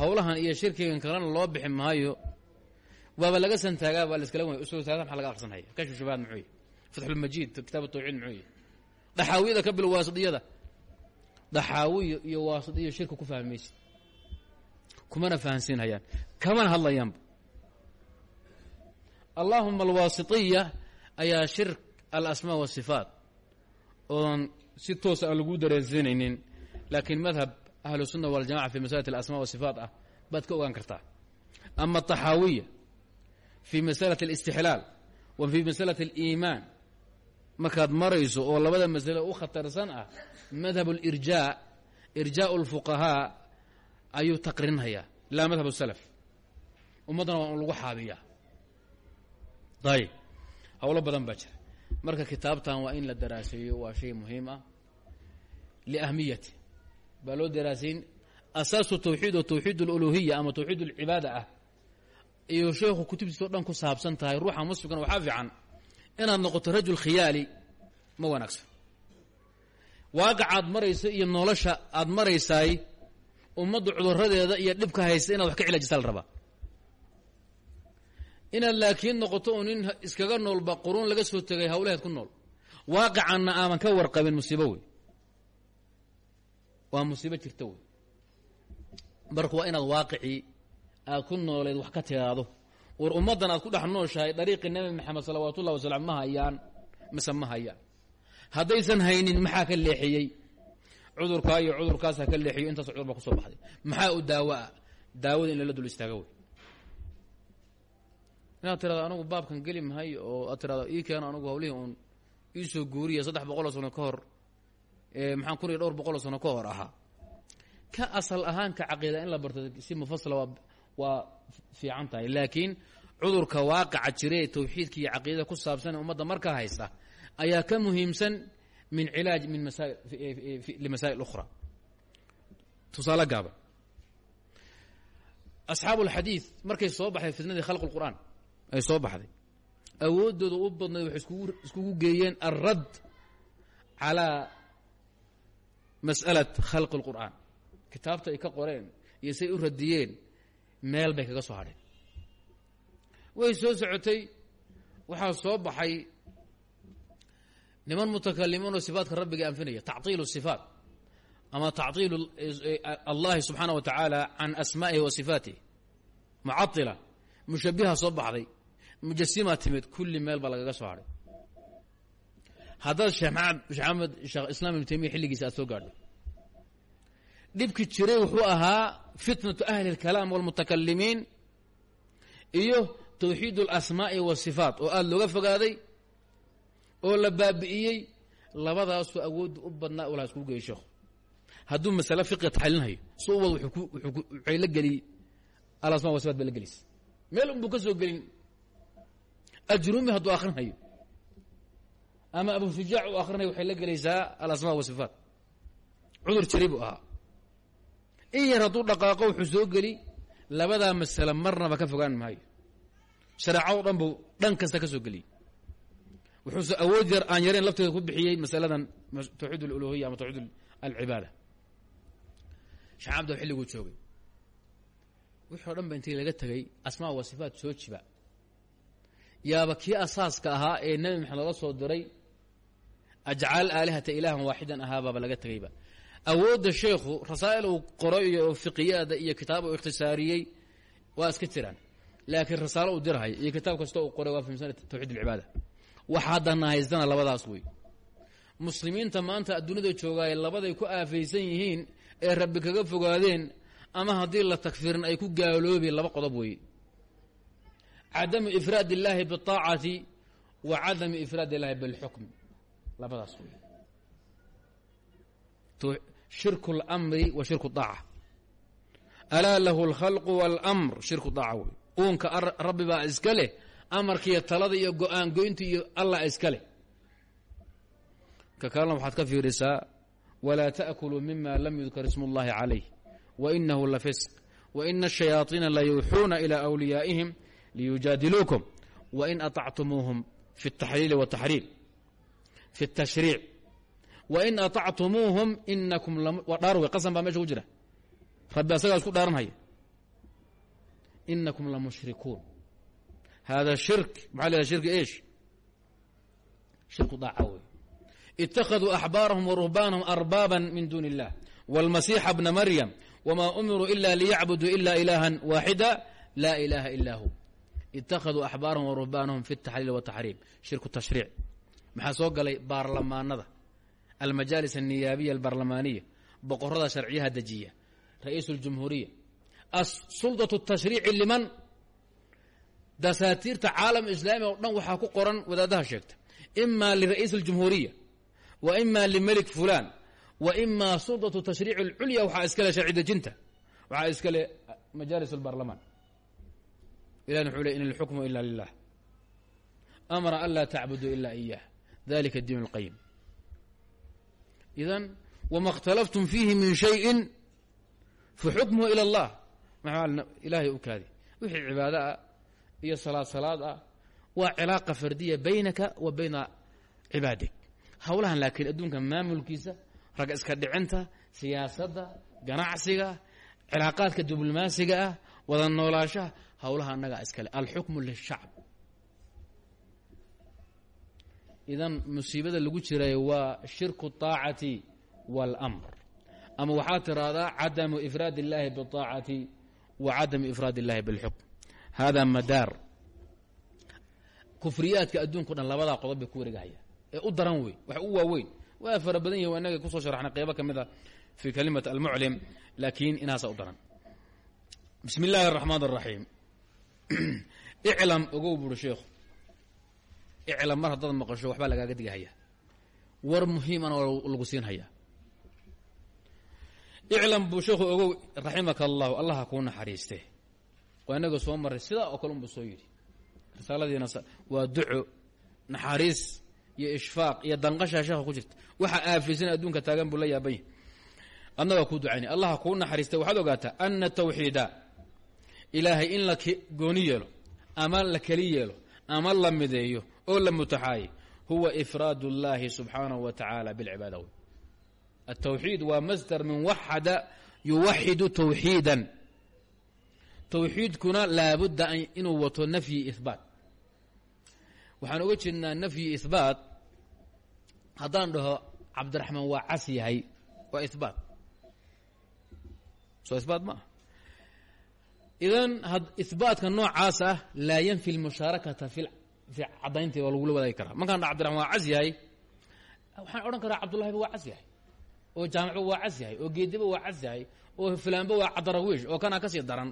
howlahan iyo shirkigan kalena loo bixi maayo. Waaba laga santaagaa baa laiskala way usul saada maxaa laga aqsanhaya kashfu shubahaad muxuu yahy fatxulmajiid kitaab tawxiid muxuu yahy daxaawiyada ka bil waasidiyada iyo waasidiyo shirka ku fahmaysid. Kumana fahansiinhayaan kamana hadlayaanba allaahuma alwaasitiya ayaa shirk alasmaa wasifaat oodan si toosa aan lagu dareensiinaynin laakiin madhab ahlu sunna waljamaca fi masalat alasmaa wasifaat ah baad ka ogaan kartaa. Ama taxaawiya fi masalat alistixlaal wa fi masalat aliimaan markaad marayso oo labada masale u khatarsan ah madhab alirjaa irjaau alfuqahaa ayuu taqrinhayaa laa madhab salaf ummaddana waa un lagu xaabiyaa ayib howlo badan baa jira marka kitaabtan waa in la daraaseeyo waa shay muhiim ah. Liahmiyati. Baa loo daraasayn asaasu tawxiid oo tawxiid aluluhiya ama tawxiid alcibaada ah. Iyo sheekhu kutubtiisa o dhan ku saabsan tahay ruuxa muslimkana waxaa fiican inaad noqoto rajul khiyaali ma wanaagsan. Waaqacaad maraysa iyo nolosha aad maraysaay ummadda cuduradeeda iyo dhibka haysta inaad wax ka cilaajisa la rabaa inaad laakiin noqoto oo nin iskaga noolba quruun laga soo tegay hawlaheed ku nool. Waaqicanna aaman ka warqabin musiibo wey waa musiibo jirta wey marka waa inaad waaqicii aad ku nooleed wax ka tiraado war ummaddan aad ku dhex nooshahay dariiqii nabi maxamed salawaatu ullahi wasalam ma hayaan mise ma hayaan. Haddaysan haynin maxaa ka leexiyey? Cudurkaa iyo cudurkaasa ka leexiyo intaas cudur baa ku soo baxday. Maxaa u daawo daawada in lala dul istaaga wey inaad tirado anugu baabkan geli mahay oo aad tirado ii keeno anugu hawlihii uun iisoo guuriya saddex boqoloo sano ka hor maxaan kun iyo dhowr boqoloo sano ka hor ahaa. Ka asal ahaan ka caqiida in la barto si mufasala waa waa fiican tahay. Laakiin cudurka waaqaca jira ee tawxiidka iyo caqiidada ku saabsan ee ummadda marka haysta ayaa ka muhiimsan min cilaaj min masail limasaa'il ukhra. Tusaale gaaban asxaabu alxadiid markay soo baxday fitnadii khalq lqur'aan ay soo baxday. Awooddooda u badnayd waxay iskugu geeyeen alradd calaa mas'alat khalqi اlqur'aan kitaabta ay ka qoreen iyo say u radiyeen meel bay kaga soo hadheen. Way soo socotay waxaa soo baxay niman mutakalimuun oo sifaatka rabbiga anfinaya tactiilu sifaat ama tactiilu allahi subxaana wa tacaala can asmaa'ihi wa sifaatih mucadila mushabiha soo baxday mujasima timid kulli meel baa lagaga soo hadhay haddaad sheekh maxamed sheekh maxamed sheekh islaam ibnu taymiya xilligiisa aad soo gaadho dhibki jiray wuxuu ahaa fitnatu ahli اlkalaam wاlmutakalimiin iyo tawxiid اlasmaa'i wasifaat oo aada looga fogaaday oo la baabi'iyey labadaasoo awoodda u badnaa ulaha iskugu geeyay sheekhu hadduu masale fiqiga taxliilinayo su u wad waxay la geliyey alasma wa sifaat bay la gelaysa meel un buu ka soo gelin ajrumi hadduu akhrinayo ama abu shujaac uu akhrinayo waxay la gelaysaa alasma wa sifaat. Cudur jiray buu ahaa. In yar hadduu dhaqaaqo wuxuu soo geli labadaa masale marnaba ka fogaan maayo. Shareecado dhan buu dhan kasta ka soo geliyey wuxuuse awood yar aan yareen lafteeda ku bixiyey masaladan tawxiid aluluhiya ama tawxiid alcibaada. Sheekh cabdal xilliguu joogay. Wixii o dhan ba intii laga tegay asmaa wa sifaat soo jiba yaaba kii asaaska ahaa ee nebi maxamed looga soo diray ajcaal aalihata ilaahan waaxidan ahaabaaba laga tegayba. Awoodda sheekhu rasaa'il uu qoray iyo fiqiyaada iyo kitaab uu ikhtisaariyey waa iska jiraan. Laakiin rasaalo uu dirhay iyo kitaab kasta uu qoray waa fahmsan tawxiid alcibaada. Waxa haddana haystana labadaas wey muslimiinta maanta adduunyada joogaaye labaday ku aafaysan yihiin ee rabbi kaga fogaadeen ama haddii la takfirin ay ku gaaloobeen laba qodob weeye cadamu ifraad illaahi biاطaacati wa cadamu ifraad illaahi bilxukm labadaas wey shirku اlmri wa shirku daaca alaa lahu اlkhalqu wاlmr shirku daaca wey uunka rabbi baa iska leh amarkiiyo talada iyo go-aan goynta iyo allah iska leh ka kalena waxaad ka fiirisaa walaa taأkuluu mima lam yudkar ismu اllahi calayh wainahu lafisq waina الshayaaطiina layuuxuuna ilى أwliyaa'ihim liyujaadiluukum wain aطactumuuhum fi الtaxliili wالtaxriim fi الtashriic wain aطactumuuhum inakum waa dhaar wey qasan baa mesha ku jira rabbi asagaa isku dhaaranhaya inakum lamushrikuun hada shirk maxaa la shirki eesh shirku daaca wey ittakhaduu axbaarahum waruhbaanahum arbaaba min duuni illah wاlmasiixa bna maryam wma umiruu ila liyacbuduu ila ilaaha waaxida laa ilaha ila hu ittakhaduu axbaarahum waruhbaanahum fi اtaxliil wataxriim shirku tashriic maxaa soo galay baarlamaanada almajaalis alniyaabiya albarlamaaniya boqorada sharciyaha dejiya ra-iisu اljumhuuriya asuldaة الtashriici liman dasaatiirta caalam islaami oo dhan waxaa ku qoran wadaadaha sheegta ima lira'iisi اljumhuuriya wa ima limelik fulan wa ima suldaة tashriic اlculya waxaa iskale sharci dejinta waxaa iskale majaalis اlbarlamaan ilah wuxuu le in اlxukmu ila lilah amara an laa tacbuduu ila iyah dalika diin اlqayim idan wma اkhtalaftum fiihi min shayi faxukmuhu ilى اllah maxaa ilaahay u kaadi wixii cibaado ah iyo salaad salaad ah waa cilaaqa fardiya baynaka wa bayna cibaadig howlahan laakiin adduunka maamulkiisa rag iska dhicinta siyaasadda ganacsiga cilaaqaadka diblomaasiga ah wada noolaashaha howlaha annagaa iskale alxukmu lishacb idan musiibada lagu jiray waa shirku الطaacati wاlmr ama waxaad tiraahdaa cadamu ifraad اllahi bالطaacati wa cadamu ifraad اllahi bاlxukm hada madaar kufriyaadka adduunka o dhan labadaa qodob bay ku wareegahaya ee u daran wey wax u waaweyn waa fara badan yahi waa inaga kusoo sharaxnay qeybo ka mid a fi kalimat almuclim laakiin inaasa u daran bismi اllahi الraxmaan الraxiim iclam ogow buuri sheekhu iclam mar haddaad maqasho waxbaa lagaaga digahaya war muhiimana waa lagu siinhaya iclam buu sheekhu ogow raximaka allahu allaha kuu naxariiste. Waa inaga soo maray sidaa oo kale unbuu soo yidhi. Risaaladiina waa duco naxariis iyo ishfaaq iyo danqashaa sheekha ku jirta. Waxa aafaysan adduunka taagan buu la yaaban yahy adnagaa kuu ducaynay allaha kuu naxariistay waxaad ogaataa ana tawxiida ilaahay in la gooni yeelo ama la keli yeelo ama la mideeyo oo la mutaxaaye huwa ifraad اllahi subxaanahu wa tacaala bilcibaada التwxiid waa masdar min waxada yuwaxidu twxiida tawxiidkuna laabudda inuu wato nafyi ihbaat waxaan oga jeednaa nafyi ihbaat haddaan dhaho cabdiraxmaan waa cas yahay waa ihbaat soo ihbaat ma ah idan ihbaatka noocaas ah laa yanfi lmushaarakata fi fi caddayntii waa lagula wadaagi karaa. Markaan dha cbdiraxman waa cas yahay? Waxaan odhan karaa cabdullahiba waa cas oo jaamicba waa cas oo geediba waa cas oo filaanba waa cadarawiish oo kanaa ka sii daran.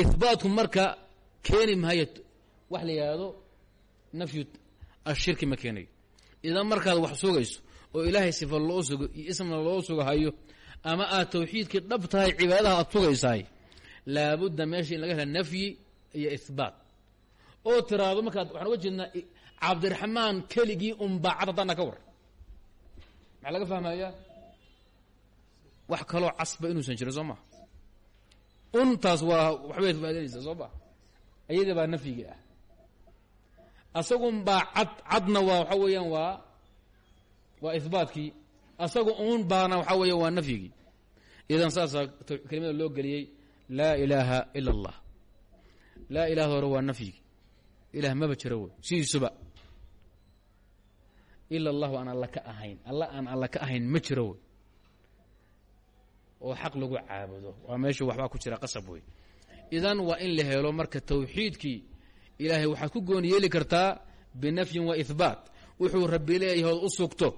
Ihbaatku marka keeni maayo wax la nafyu ashirki ma keenayo idan markaad wax sugayso oo ilaahay sifa loo sugo iyo ismna loo sugahayo ama aad tawxiidkii dhab tahay cibaadadaha aad sugaysaay laabudda meesha in laga hela nafyi iyo ihbaat. Oo tiraado markaad waxaan uga jeednaa cabdiraxmaan keligii unbaa cad haddaana ka war. Maxaa laga fahmayaa? Wax kaloo casba inuusan jirin soo maa untaas waa waxbay faa'idanaysaa soo ma iyada baa nafyigii ah. Asagun baa cad cadna waa waxa weeyaan waa waa ihbaatkii. Asaga un baana waxa weeya waa nafyigii. Idan saasaa kelimada loo geliyey laa ilaaha ila allah laa ilaha hore waa nafyigii ilah maba jiro wey sidiisuba. Ila allahu aan alla ka ahayn. Alla aan alla ka ahayn ma jiro wey oo xaq lagu caabudo. Waa meesha waxbaa ku jira qasab wey idan waa in la helo marka tawxiidkii ilaahay waxaad ku gooni yeeli kartaa binafyin wa ihbaat wuxuu rabbi leeyahay u sugto.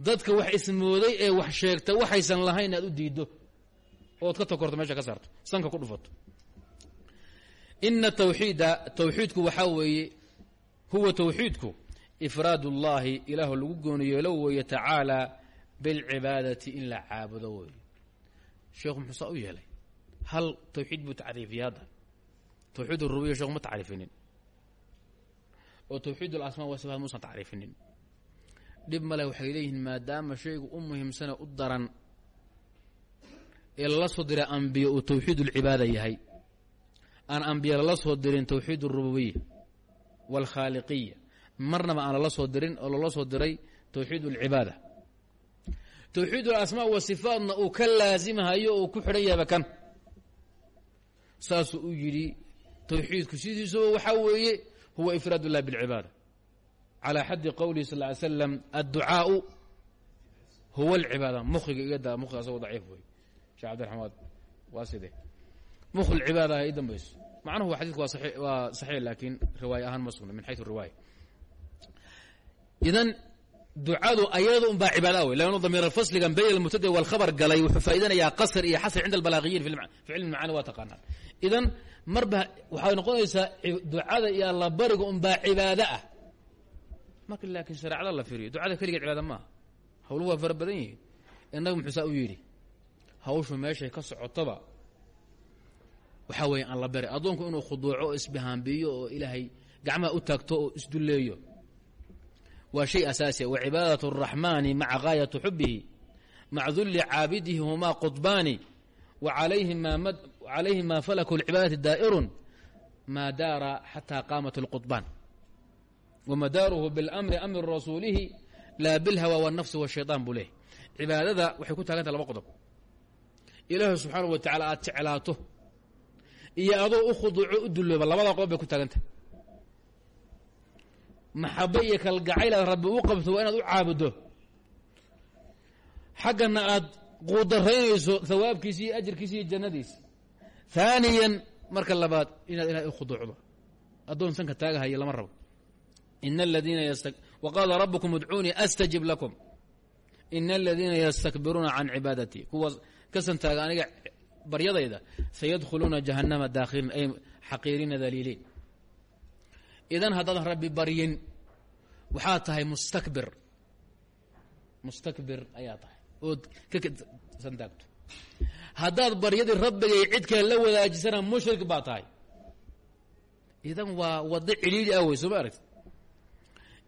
Dadka wax ismooday ee wax sheegta waxaysan lahayn aad u diiddo ood ka takorto meesha ka saarto. Sanka ku dhufato ina tawxiida tawxiidku waxaa weeye huwa tawxiidku ifraad ullaahi ilaahu lagu gooni yeelo weeye tacaala bilcibaadati in la caabudo weeye. Sheekhu muxuu saa u yeelay hal tawxiid buu tacriifiyey hadda? Tawxiid urubiya sheekhu ma tacriifinin. Oo tawxiid alasmaa wa sifaat muusan tacriifinin. Dhib male waxay leeyihiin maadaama shaygu u muhiimsane u daran ee lala soo diray ambiya uu tawxiid ulcibaada yahay. Aan ambiya lala soo dirin tawxiid urububiya waalkhaaliqiya marnaba aan lala soo dirin oo lala soo diray tawxiid ulcibaada tawxiid alasmaa wa sifaatna uu ka laasimahayo uu ku xidhan yahaba kan. Saasuu u yidhi tawxiidku sidiisuba waxaa weeye huwa ifraad ullahi bilcibaada calى xadi qowlihi sal ly slam adducaau huwa alcibaada mukhiga igada mukhiga asagoo daciif wey shekh cabdiraxmaan waa sidee? Mukh lcibaada ha ii dambayso macnuhu xadidku waa waa saxiix laakiin riwaaya ahaan ma sugna min xayu riwaaya idan ducadu ayada un baa cibaada wey lannu damiir fasligan bayn almubtada walkhabar galay wuxuu faaidanayaa qasr iyo xasr cinda albalaagiyiin fi cilmi macaani waa taqaanaan. Idan marba waxay noqonaysaa ducada iyo allabariga un baa cibaado ah. Marka laakiin shareecada la firiyo ducada keligeed cibaada maaha. Hawluhu waa fara badan yihiin. Nabi muxuusaa u yidhi hawshu meeshay ka socotoba waxaa weeye aan la bari addoonku inuu khuduuco oo isbihaambiyo oo ilaahay gacmaha u taagto oo isdulleeyo waa shay asaasiya wa cibaadat الraxmaani maca gaayati xubihi maca dulli caabidihi humaa qudbaani wa calayhi ma falaku اlcibaadati daa'irun maa daara xataa qaamat اlqudbaan wamadaaruhu biاlamri amri rasuulihi laa bilhawa wالnafsi wالshayطaan buu leehay cibaadada waxay ku taagantah laba qodob ilaahay subxaanaه wa tacala aad jeclaato iyo adoo u khuduuco u dullooba labada qodob bay ku taagantahay. Maxabe iyo kalgacayl aad rabbi u qabto waa inaad u caabuddo xaggana aad quudaraynayso hawaabkiisi iyo ajirkiisi iyo jannadiisi haaniyan marka labaad inaad ilahay u khuduucdo. Addoon sanka taagahaya lama rabo. Ina aladiina waqaala rabukum udcuunii astajib lakum. Ina aladiina yastakbiruuna can cibaadatii kuwa ka santaaga aniga baryadayda sayadkhuluuna jahannama daakhiliin ay xaqiiriina daliiliin. Idan haddaadan rabbi baryin waxaad tahay mustakbir. Mustakbir ayaa tahay. Ood ka santaagto haddaad baryadii rabbigay cid kale la wadaajisana mushrik baa tahay. Idan waa wado cidhiidhi ah wey sooma aragti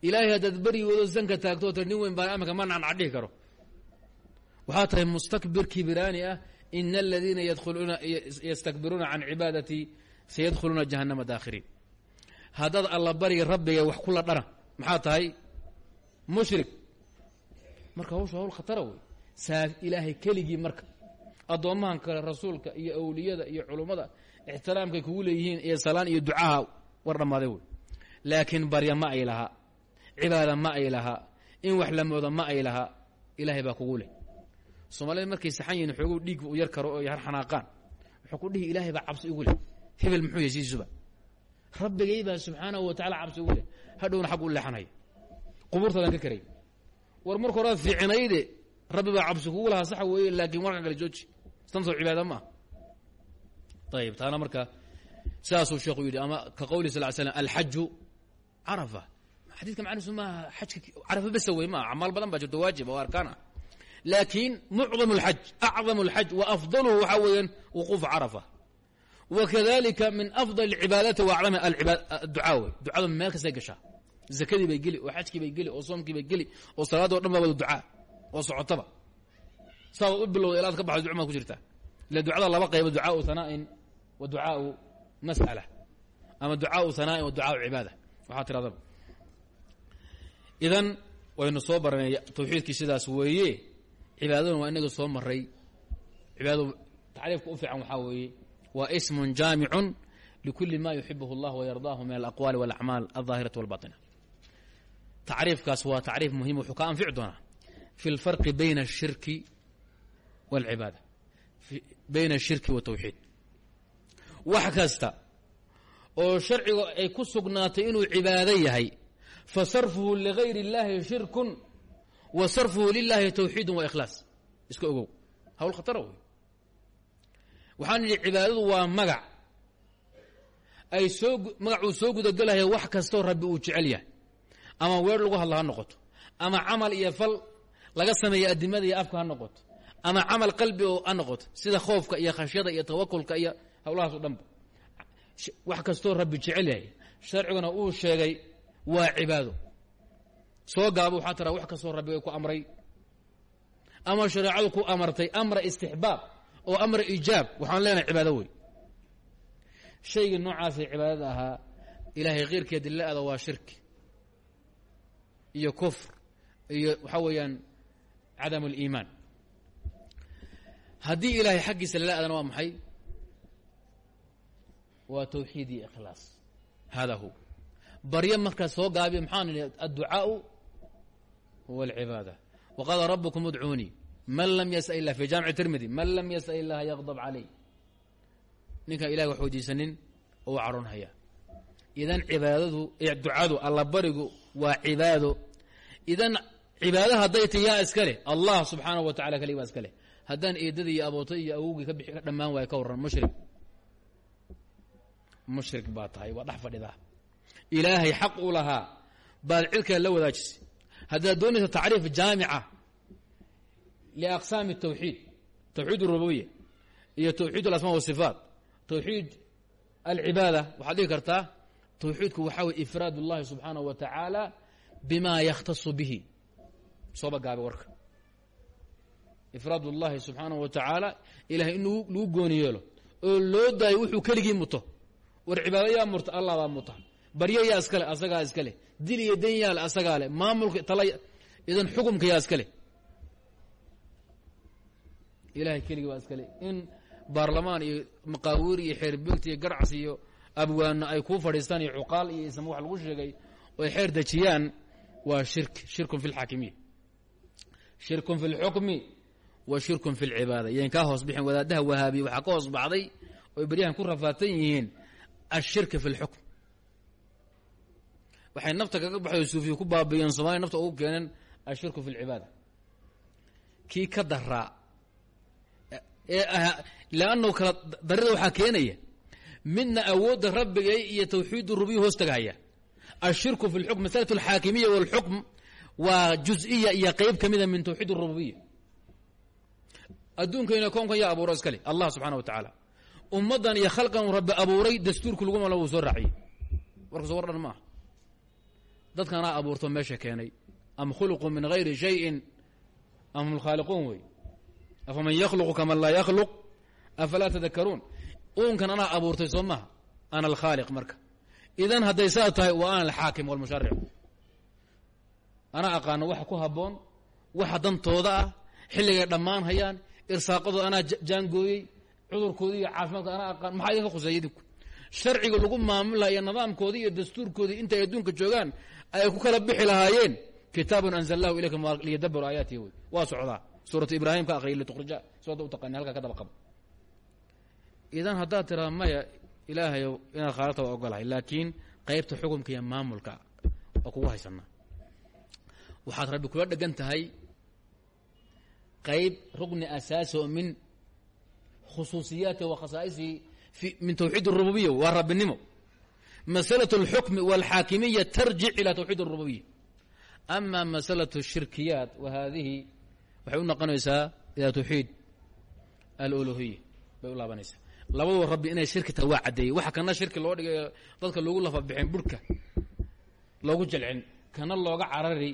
ilaahay haddaad beri wado sanka taagto ta nin weyn baa amanka ma nacnacdhihi karo waxaa tahay mustakbir kibiraani ah ina aladiina yastakbiruuna can cibaadatii sayadkhuluuna jahannama daakhiriin. Haddaad alla bariga rabbiga wax kula dhana maxaa tahay? Mushrik. Marka hawsha hawl khatara wey. Saa ilaahay keligii marka addoommahan kale rasuulka iyo awliyada iyo culummada ixtiraamkay kugu leeyihiin iyo salaan iyo ducaha war dhammaaday wey. Laakiin barya ma ay laha cibaada ma ay laha in wax la moodo ma ay laha ilaahay baa kugu leh soomaalida markay saxan yihiin xoogow dhiig u yar karo oo yar xanaaqaan wuxuu ku dhihi ilaahay baa cabsi igu leh. Hebel muxuu yahy siisuba rabbigay baa subxaanahu wa tacala cabsi ugu leh. Hadhowna xag u leexanaya. Qubuurtaadan ka karay. War marka horaad fiicinayde rabbi baa cabsi kugu lahaa sax weeye laakiin warkan kale jooji. Istansoo cibaada ma taana marka sidaasuu sheekhu yidhi ama ka qowli sal slam alxaju carafa. Xadiidka macnihiisu maaha xajka carafa besa wey maaha acmaal badan baa jirto waajib oo arkaan ah laakiin mucdam اlxaj acdam اlxaj wa afdaluhu waxaa weeyaan wuquuf carafa. Wa kadalika min afdal cibaadati wa acdam adducaa wey ducada meel kastay gashaa zakadii bay geli oo xajkii bay geli oo soomkii bay geli oo salaadoo dhan baabada ducaa oo socotaba. Saaba u bilowda ilaad ka baxdo ducmaad ku jirtaa. Ila ducada laba qayba ducaau hanaain wa ducaau mas'ala ama ducaau hanaain wa ducaau cibaada. Waxaa tiradaba idan waynu soo baranay tawxiidkii sidaas weeye cibaadaduna waa inaga soo maray cibaadadu tacriifka u fiican waxaa weeye waa ismun jaamicun likuli ma yuxibuhu اllah wayardaahu min alaqwaali wاlacmaal alظaahirati wاlbaطina tacriifkaas waa tacriif muhim wuxuu ka anfici doonaa fi اlfarqi bayna الshirki wاlcibaada bayna الshirki waالtawxiid wax kasta oo sharciga ay ku sugnaatay inuu cibaado yahay fasarfuhu ligayr اllahi shirkun wa sarfuhu lilahi tawxiidu wa ikhlaas iska ogow. Hawl khatara wey. Waxaan idhi cibaadadu waa magac. Ay soo magacuu soo gudagelaya wax kastoo rabbi uu jecel yahay. Ama weer lagu hadla ha noqoto. Ama camal iyo fal laga sameeya adimada iyo afka ha noqoto. Ama camal qalbi oo ha noqoto. Sida khoofka iyo khashyada iyo tawakulka iyo howlahaas o dhanba. Wax kastoo rabbi jecel yahay. Sharciguna uu sheegay waa cibaado soo gaabo waxaa tiraa wax kastoo rabbi ay ku amray. Ama shareecadu ku amartay amra istixbaab oo amra ijaab. Waxaan leenahay cibaado wey shaygii noocaasay cibaadada ahaa ilaahay keyrkeed la-da waa shirki iyo kufr iyo waxaa weeyaan cadam اliimaan haddii ilaahay xaggiisa lala-dana waa maxay? Waa tawxiid iyo ikhlaas. Hada hu. Soo gaabiya maxaan idhi adducaaءu huwa alcibaada waqaala rabukum udcuunii man lam yasal ilah fi jaamici tirmidi man lam yasal illaha yaqdab calay ninkaan ilahay wax weydiisanin oo waa caroonhaya idan cibaadadu ducadu allabarigu waa cibaado idan cibaado hadday ti yaa iska leh allah subxaanahu wa tacala keli waa iska leh haddaan eedadii iyo abootay iyo awowgii kabi ka dhammaan waayo ka warran mushrik mushrik baa tahay waa dhex fadhidaa ilaahay xaq u lahaa baad cidkale la wadaajisay haddaad doonaysa tacriif jaamica liaqsaami الtawxiid tawxiid الrububiya iyo tawxiid alasma wasifaat tawxiid alcibaada waxaad dhihi kartaa tawxiidku waxaa wey ifraad اllahi subxaanaه wa tacaala bima yakhtasu bihi sooba gaabe warka ifraad اllahi subxaanaه wa tacaala ilahay in lagu gooni yeelo oo loo daayo wuxuu keligii muto war cibaado yaa murta allah baa muta baryo yaa iska leh asagaa iska leh. Dil iyo dan yaa le asagaa leh. Maamulka tala idan xukumka yaa iska leh. Ilahay keligii leh. In baarlamaan iyo maqaawiir iyo xeerbeegta iyo garcas iyo abwaano ay kuu fadhiistaan iyo cuqaal iyo isma wax lagu sheegay oo ay xeer dejiyaan waa shirki shirkun fi lxaakimiya shirkun fi lxukmi wa shirkun fi lcibaada yayn kaa hoos bixin wadaadaha wahaabiya waxaa ka hoos baxday oy beryahan ku rafaadsan yihiin ashirki fi lxukm waxay nafta kaga baxday oo suufiya ku baabiiyeen soomaliya nafta ugu keeneen ashirku fi lcibaada kii ka daraa ee ahaa leannahu kala darida waxaa keenaya midna awoodda rabbigay iyo tawxiid rubiya hoos tagahaya. Ashirku fi lxukm masalatu alxaakimiya walxukm waa juz-iya iyo qeyb ka mida min tawxiid اrububiya adduunkayna koonkan yaa abuuro iska le allah subxana wa tacaala ummaddan iyo khalqan rabbi abuuray dastuurki lagu malo wuu soo raaciyey. Warkaso war dhan maaha dadkanaa abuurto meesha keenay. Am khuluquu min gayri shayin? Am hum lkhaaliquun wey afaman yakhluqu kaman laa yakhluq? Afalaa tadakaruun uunkan anaa abuurtay soo maha? Ana alkhaaliq marka. Idan hadday saa tahay wa ana alxaakim walmusharic anaa aqaano waxa ku habboon waxa dantooda ah xilligay dhammaan hayaan irsaaqadooda anaa jaangooyey cudurkoodii iyo caafimaadkooda anaa aqaan maxaa idinka khuseeya sharciga lagu maamulaya iyo nidaamkoodii iyo dastuurkoodii intay adduunka joogaan ay ku kala bixi lahaayeen. Kitaabun anzalnahu ilaykum liyadabaru aayaatihi. Wey waa socdaa suuratu ibraahim ka aqriya litukrija sooda u taqani halkaa ka daba qabo. Idan haddaad tiraa maya ilaahayow inaad khaalata waa ogolahay. Laakiin qaybta xukumka iyo maamulka waa kugu haysanaa. Waxaad rabbi kula dhegan tahay qayb rugni asaasi oo min khusuusiyaati wa khasaa'isihi min tawxiid اrububiya waa rabbinimo masalaة اlxukmi wاlxaakimiya tarjic ilى tawxiid الrububiya ama masalaة الshirkiyaat wa haadihi waxay u noqonaysaa ilى tawxiid aluluhiya bay u laabanaysaa labadoo rabbi inay shirki tahay waa caddeeyey waxa kana shirki loo dhigay dadka loogu lafa bixin burhka loogu jalcin kana looga carari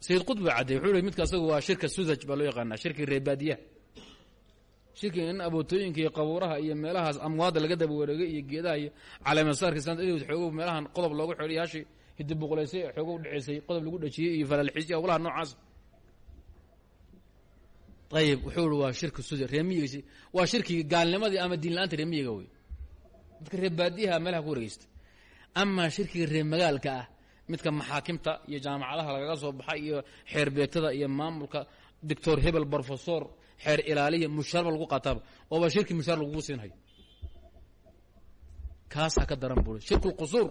sayid qutb baa caddey wuxuu hi midka asagu waa shirka sudaj baa loo yaqaanaa shirki reebaadiyaha shirkiga in abootooyinka qabuuraha iyo meelahaas amwaadda laga daba wareegay iyo geedaha iyo caleemasaarka islaan xoogow meelahan qodob loogu xidhay hashii hidibuqulaysay ee xoogow qodob lagu dhajiyey iyo falaalxiisya howlaha noocaas. Ayib wuxuu waa shirki sudaj reemiyiga waa shirkiga gaalnimadii ama diin la'aanta reemiyiga wey dadka reebaadiyaha meelaha ku wareegeysta amaa shirkiga reer magaalka ah midka maxaakimta iyo jaamacadaha lagaga soo baxa iyo xeer beegtada iyo maamulka doctor hebel brofesor xeer ilaaliya mushaarba lagu qaataaba ooba shirki mushaar lagugu siinhayo kaasaa ka daran buri shirk lqusuur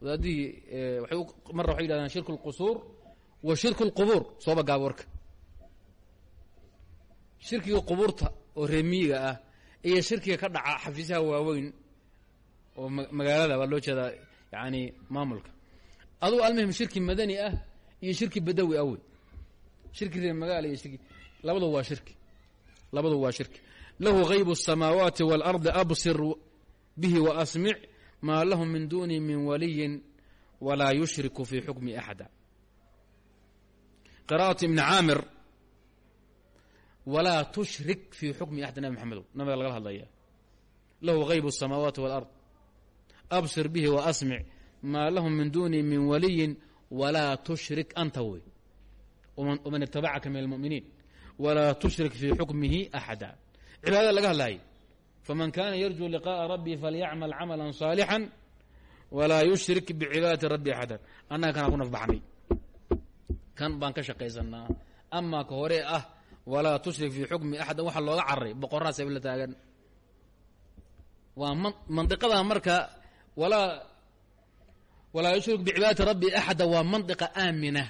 wadaadihii waay marra waxay yidhahdaan shirk lqusuur wa shirk lqubuur sooba gaaba warka shirkiga qubuurta oo reemiyiga ah iyo shirkiga ka dhaca xafiisaha waaweyn oo magaalada baa loo jeedaa yani maamulka. Adugu almuhim shirki madani ah iyo shirki badawi ah wey. Shirki reer magaala iyo shirki labadu waa shirki labadu waa shirki lahu hayb الsamaawaati wاlardi absir bihi waasmic maa lahu min duni min waliyin walaa yushriku fi xukmi axada qira'atu ibni caamir walaa tushrik fi xukmi axad nabi maxamedow nabiga lagala hadlaya lahu hayb الsamaawaati wاlard absir bihi waasmic maa lahum min duni min waliyin walaa tushrik anta wey waman itabacaka min almuminiin walaa tushrik fii xukmihi axada cibaadada laga hadlaayay faman kana yarjuu liqaءa rabbi falyacmal camala صaalixا walaa yushrik bicibaadati rabbi axada annaga kanaa ku nafbaxnay kan baan ka shaqaysanaa amaa ka hore ah walaa tushrik fii xukmi axada waxa looga cararay boqoraas la taagan waa mandiqada marka walaa walaa yushrik bicibaadati rabbi axada waa mandiqa aamina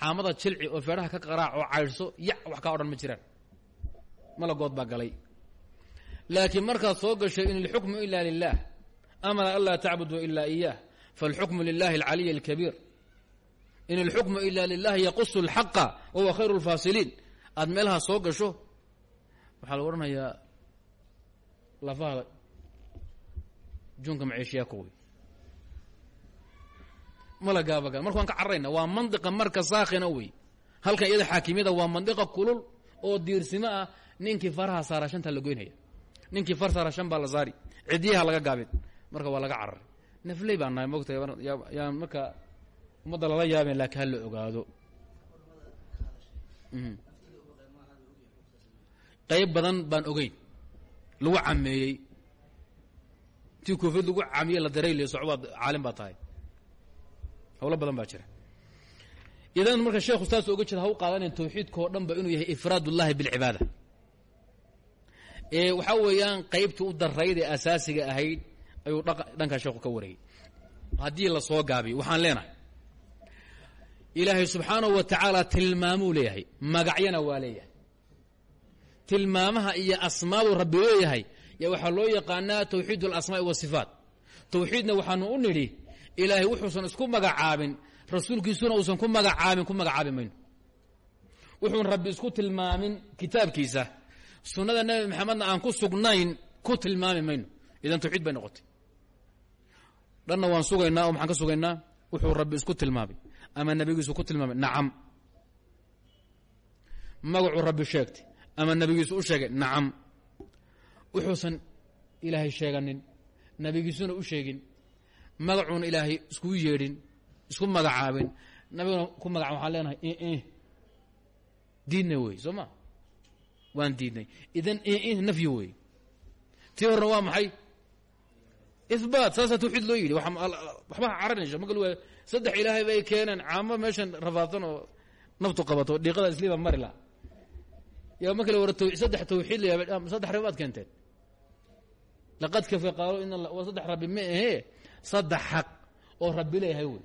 caamada jilci oo feedhaha ka qaraac oo caydhso yac wax kaa odhan ma jiraan. Malagood baa galay. Laakiin markaad soo gasho in ilxukmu ila lilah amara an laa tacbuduu ila iyah faalxukmu lilahi alcaliy alkabiir. In ilxukmu ila lilahi yaqusu alxaqa wa huwa khayru lfaasiliin aada meelaha soo gasho waxaa lagu odhanayaa lafaha junka maciishiyaa malagaabaga marka waan ka cararayna waa mandiqa marka saakhina wey. Halkan iyada xaakimiyada waa mandiqa kulul oo diirsimo ah. Ninkii faraha saara shanta la goynhaya ninkii far saara baa la saari. Cidiyaha laga gaabin. Marka waa laga cararay nafley baan nahay mogta yaan marka ummadda lala yaabeen laakiin hala ogaado. Qayb badan baan ogeyn. Lagu cameeyey. Tii koofiyad lagu camiyey la daray le socbaad caalim baa tahay hawlo badan baa jira. Idan marka sheekhu saas oga jeeda ha u qaadanayn tawxiidka oo dhan ba inuu yahay ifraad ullahi bilcibaada. Ee waxaa weeyaan qaybtii u darayd ee asaasiga ahayd ayuu dhankaa sheekhu ka wareegay. Haddii la soo gaabiyo waxaan leenahay. Ilaahay subxaanahu wa tacaala tilmaamuu leeyahay magacyana waa leeyahay. Tilmaamaha iyo asmaadu rabbi leeyahay yaa waxaa loo yaqaanaa tawxiid alasmaa'i wasifaat tawxiidna waxaanu u nidhi ilaahay wuxuusan isku magacaabin. Rasuulkiisuna uusan ku magacaabin ku magacaabi mayno. Wuxuun rabbi isku tilmaamin kitaabkiisa. Sunnada nebi maxamedna aan ku sugnayn ku tilmaami mayno. Idan tawxiid bay noqotay. Dhanna waan sugaynaa oo maxaan ka sugaynaa? Wuxuu rabbi isku tilmaamay. Ama nebigiisu ku tilmaamay? Nacam. Magacuu rabbi sheegtay. Ama nebigiisu u sheegay? Nacam. Wuxuusan ilaahay sheeganin. Nebigiisuna u sheegin magacuuna ilaahay iskugu yeedhin isku magacaabin. Nabiguna ku magaca waxaan leenahay diinna wey soo ma? Waan diidnay. Idan nafyi wey. Tii horna waa maxay? Ihbaat saasaa tawxiid loo yidhi. Waxba caranayso magal waa saddex ilaahay bay keeneen caamo meeshan rafaadsan oo naftu qabato dhiiqada isliiba mari yaa ma kale saddex tawxiid la saddex rabbi baad keenteen. Laqad kafa qaalo in waa saddex rabbi ma ahee saddex xaq oo rabbi leeyahay wey.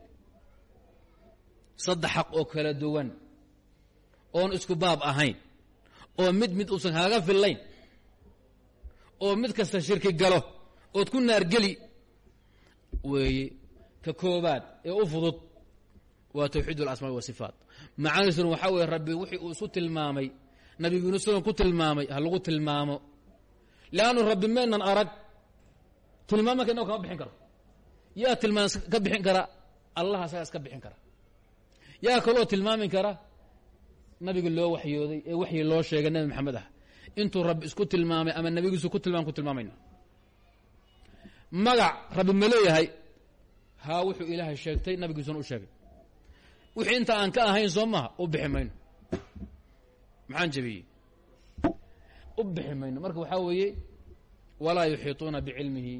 Saddex xaq oo kala duwan oon isku baab ahayn oo mid mid uusan kaaga fillayn oo mid kasta shirki galo ood ku naargeli. Weeye ka koobaad ee u fudud waa tawxiid alasmaa wasifaat macaaniisuna waxaa weeye rabbi wixii uu isu tilmaamay nabiguna sugan ku tilmaamay ha lagu tilmaamo. Leannu rabbi maynan arag tilmaamanka innago kama bixin karo yaa tilmaam ka bixin kara allah asagaa iska bixin kara. Yaa kaloo tilmaami kara nabiga loo waxyooday ee waxyi loo sheegay nabi maxamed ah. Intuu rabbi isku tilmaamay ama nabigiisu ku tilmaam ku tilmaamayna magac rabbi ma leeyahay haa wuxuu ilaahay sheegtay nabigiisuna u sheegay. Wixii inta aan ka ahayn soo maha u bixi mayno. Maxaan jebiyey u bixi mayno. Marka waxaa weeye walaa yuxiiطuuna bicilmihi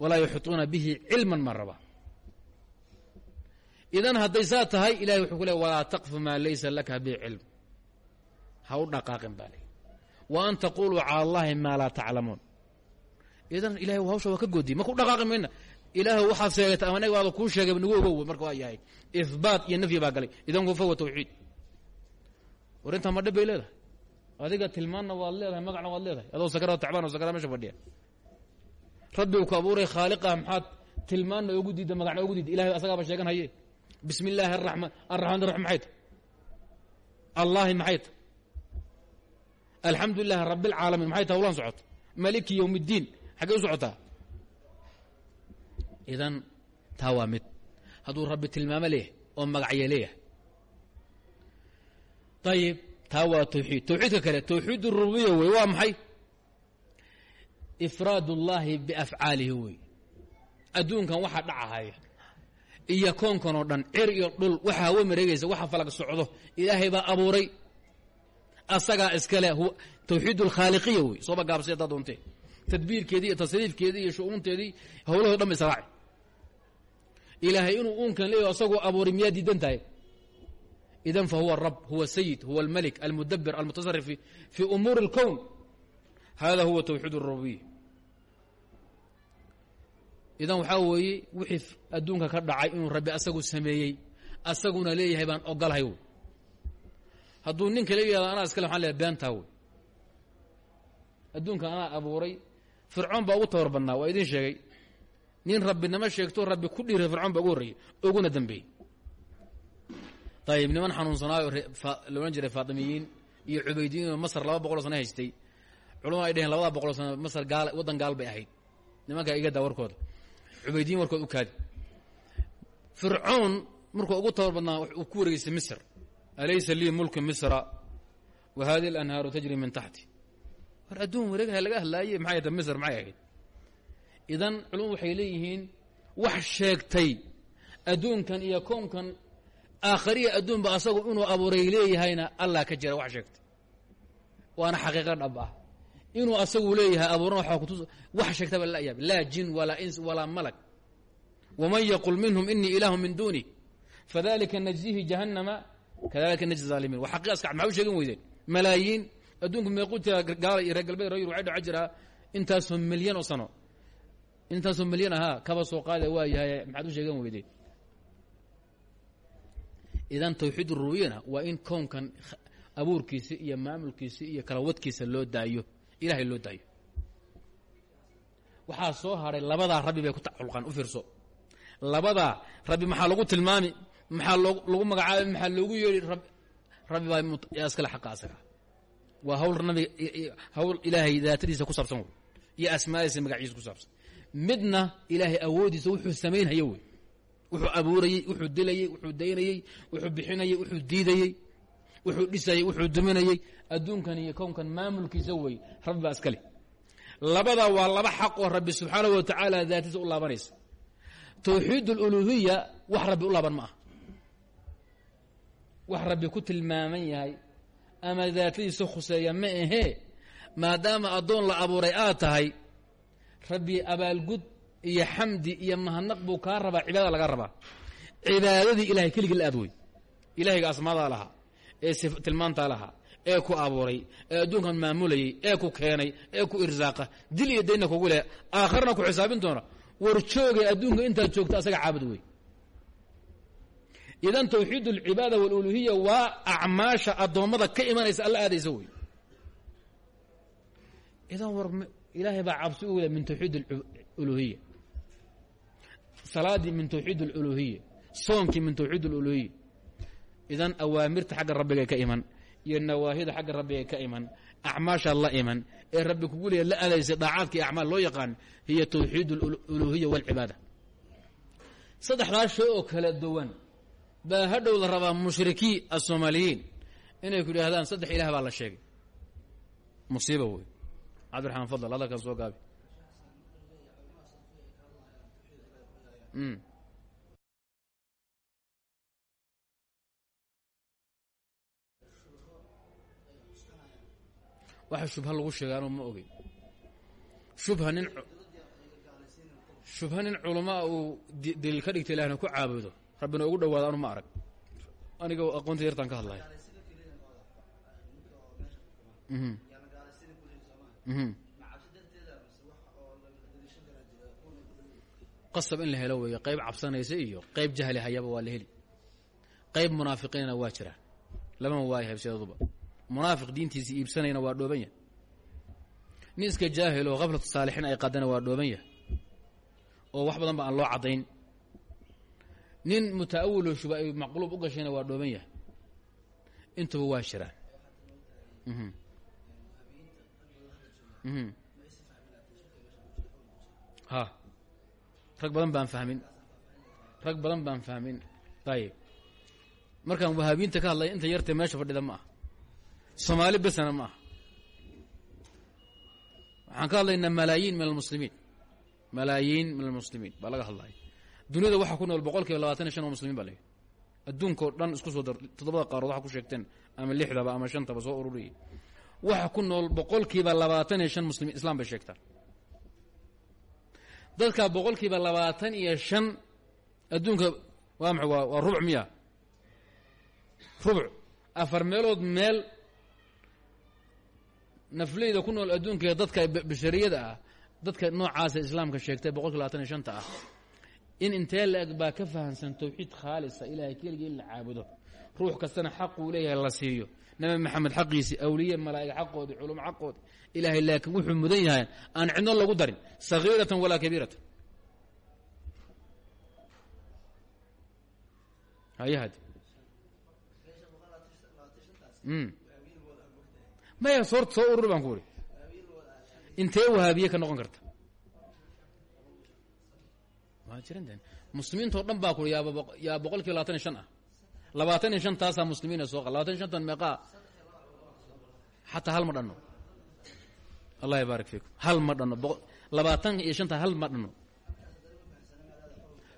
walaa yaxuطuuna bihi cilman ma raba. Idan hadday saa tahay ilahay wuxuu ku le walaa taqfu maa laysa laka bi cilm. Ha u dhaqaaqin baa le wa an taquluu cala allahi maa laa taclamuun. Idan ilahay hawsha waa ka godi maku dhaqaaqi mayna. Ilaahu waxaad sheegatay ama nag waada kuu sheegay nagu ogow. Marka waa yahay. Ihbaat iyo nafyi baa galay. Idan ku fowa tawxiid. War intaa madhe bay leedahay. Adiga tilmaanna waad leedahay magacna waad leedahay. Adoo sakara tacbaan oo sakara meesha fadhiya rabbi ku abuuray khaaliqah maxaad tilmaanna ogu diidda magacna ogu diidda ilahay asagaaba sheegan haye bismi illaahi araxmaan arraxmaan raxim maxay ta allahi maxay ta alxamdu maliki yowm u socotaa? Idan taa waa rabbi tilmaamo oo magacya leeyahay. Ayib taa waa kale tawxiid rububiya wey waa maxay ifraad اllahi biafcaalihi wey adduunkan waxa dhacahaya iyo koonkan oo dhan cir iyo dhul waxa hawa mareegaysa waxa falag socdo ilaahay baa abuuray asagaa iskale tawxiid اlkhaaliqiya wey sooba gaabsay haddaa doontee tadbiirkeedii iyo tasriifkeedii iyo shu'uunteedii hawlahoo dhan ba israaci ilaahay inuu uunkan leeyaho asagoo abuuray miyaa diidan tahay idan fa huwa arab huwa sayid huwa almalik almudabir almutasarif fi umuuri اlkown hada huwa tawxiid اrububiya idan waxaa weeye wixii adduunka ka dhacay inuu rabbi asagu sameeyey asaguna leeyahay baan ogolahay wey hadduu ninka la yihahdo anaa iskale waxan leeyahay beentaa wey. Adduunka anaa abuuray fircoon baa ugu tabar badnaa waa idin sheegay. Nin rabbinimo sheegto rabbi ku dhiiray fircoon baa ugu horreeyey uguna dambeeyey. Ayib niman xanuunsanaayo la odhan jiray faatimiyiin iyo cubaydiyiin oo masar laba boqoloo sano haystay. Culama ay dheheen labada boqoloo sano masar gaal waddan gaal bay ahayd. Nimankaa iga daa cubaydiyin warkood u kaadi. Fircoon markuu ugu tabar badnaa uu ku wareegeystay misr. Alaysa lii mulku misra wa hadihi alanhaaru tajri min taxti. War adduun wareegha laga hadlaaye maxay ta misr maxay ahayd? Idan culumadu waxay wax sheegtay adduunkan iyo kownkan aakhariya adduunba asagu inuu abuuray leeyahayna allah ka jira wax sheegtay. Waana xaqiiqa dhab ah inuu asagu leeyahay kutus wax sheegtaba la yaab laa jin walaa ins walaa malag waman yaqul minhum inii ilaahu min duuni. Fadalika najzihi jahannama kadalika najzi zaalimiin. Waa xaqiiqa iska maxaa u sheegan weydeen? Malaayiin adduunku meequu jira gaala iyo reer galbeed dhaca jiraa intaasoo milyan oo sano. Intaasoo milyan ahaa kaba soo qaada waa yahay maxaad u sheegan weydeen? Idan tawxiid urubiyana waa in kownkan abuurkiisa iyo maamulkiisa iyo kala wadkiisa loo daayo ilahay loo daayo. Waxaa soo haray labadaa rabbi bay ku tacalluqaan u fiirso. Labadaa rabbi maxaa lagu tilmaami maxaa lagu magacaabay maxaa loogu yeedhi rab rabbi baa iskale xaqa asaga. Waa hawl nabiga hawl ilaahay daatadiisa ku saabsan wey iyo asmaadiisa magaciisa ku saabsan. Midna ilaahay awoodiisa wuxuu samaynhayo wey wuxuu abuurayey wuxuu dilayey wuxuu daynayey wuxuu bixinayey wuxuu diidayey wuxuu dhisayey wuxuu duminayey adduunkan iyo kownkan maamulkiisa wey rabbi baa iskale labadaa waa laba xaq oo rabbi subxaanahu wa tacaala daatadiisa u laabanaysa. Tawxiid aluluhiya wax rabbi u laaban ma ah wax rabbi ku tilmaaman yahay ama daatadiisa khuseeya ma ahee maadaama addoon la abuuray aad tahay rabbi abaalgud iyo xamdi iyo mahadnaq buu kaa rabaa cibaadada laga rabaa. Cibaadadii ilahay keligii la aad wey ilahayga asmaadaa lahaa ee tilmaantaa lahaa ee ku abuuray ee adduunkan maamulayay ee ku keenay ee ku irsaaqa dil iyo daynna kugu leh aakharna ku xisaabin doona. War joogay adduunka intaad joogto asaga caabud wey idan tawxiid alcibaada waluluhiya waa acmaasha addoommada ka imanaysa alla aadaysa wey idan war ilaahay baa cabsi ugu le min tawxiid aluluhiya salaadii min tawxiid aluluhiya soonkii min tawxiid aluluhiya idan awaamirta xagga rabbigay ka iman iyo nawaahida xagga rabbigay ka iman acmaasha la iman ee rabbi kugu leeya la aadaysay daacaadka iyo acmaal loo yaqaan hiya tawxiid aluluhiya walcibaada saddexdaas shay oo kala duwan baa hadhow la rabaa mushrikii asoomaaliyiin inay ku yidhahdaan saddex ilah baa la sheegay. Musiiba wey cabdiraxmaan fadl hadalkan soo gaabi waxa shubha lagu sheega anuu ma ogey shubha nin shubha nin culamaa uu daliil ka dhigta ilahna ku caabudo rabbina ugu dhawaado anu ma arag. Aniga aqoonta yartaan ka hadlaya. Qasab in la helo weeye qayb cabsanaysa iyo qayb jahli hayaba waa la heli. Qayb munaafiqiinna waa jiraan. Lama waayahay sidaduba munaafiq diintiisa iibsanayna waa dhooban yahay. Nin iska jaahil oo khaflatu saalixiin ay qaadana waa dhooban yahay. Oo wax badan ba aan loo caddayn. Nin mutaawiloo shuba ay maqluub u gashayna waa dhooban yahay. Intuba waa jiraan ha. Rag badan baan fahmin. Rag badan baan fahmin. Ayib markaan wahaabiinta ka hadlaya inta yartee meesha fadhida ma ah soomaali besana ma aha waxaan ka hadlaynaa malaayiin min almuslimiin. Malaayiin min almuslimiin baa laga hadlaya duniyada waxaa ku nool boqol kiiba labaatan iyo shan oo muslimiin baa yidhi adduunkao dhan isku soo dar toddobada qaarood waxa ku sheegteen ama lixdaba ama shantaba soo ururiyay. Waxa ku nool boqol kiiba labaatan iyo shan muslimiin islam bay sheegtaan. Dadkaa boqol kiiba labaatan iyo shan adduunka waa waa waa rubuc miya. Rubuc afar meelood meel nafleyda ku nool adduunka dadka bashariyada ah dadka noocaasa islaamka sheegtay boqol kiiba labatan iyo shanta ah in intee la-eg baa ka fahamsan tawxiid khaalisa ilaahay keligii in la caabudo. Ruux kastana xaquu leeyahay la siiyo. Nabi maxamed xaqiisii awliye malaa'ig xaqoodii culum xaqoodii ilaahay laakiin wuxuu mudan yahay aan cidno lagu darin sagiiratan walaa kabiiratan. Hayahad maya soor soo urur baan ku uri intee wahaabiye ka noqon karta? Muslimiintao dhan baa yaaba yaa boqol kiiba labatan iyo shan ah. Labaatan iyo shan taasaa muslimiina soo qa labatan iyo shantan meeqaa? Xataa hal ma dhanno. Allah yabaarik fiikum. Hal ma dhanno. Labaatan iyo shanta hal ma dhanno.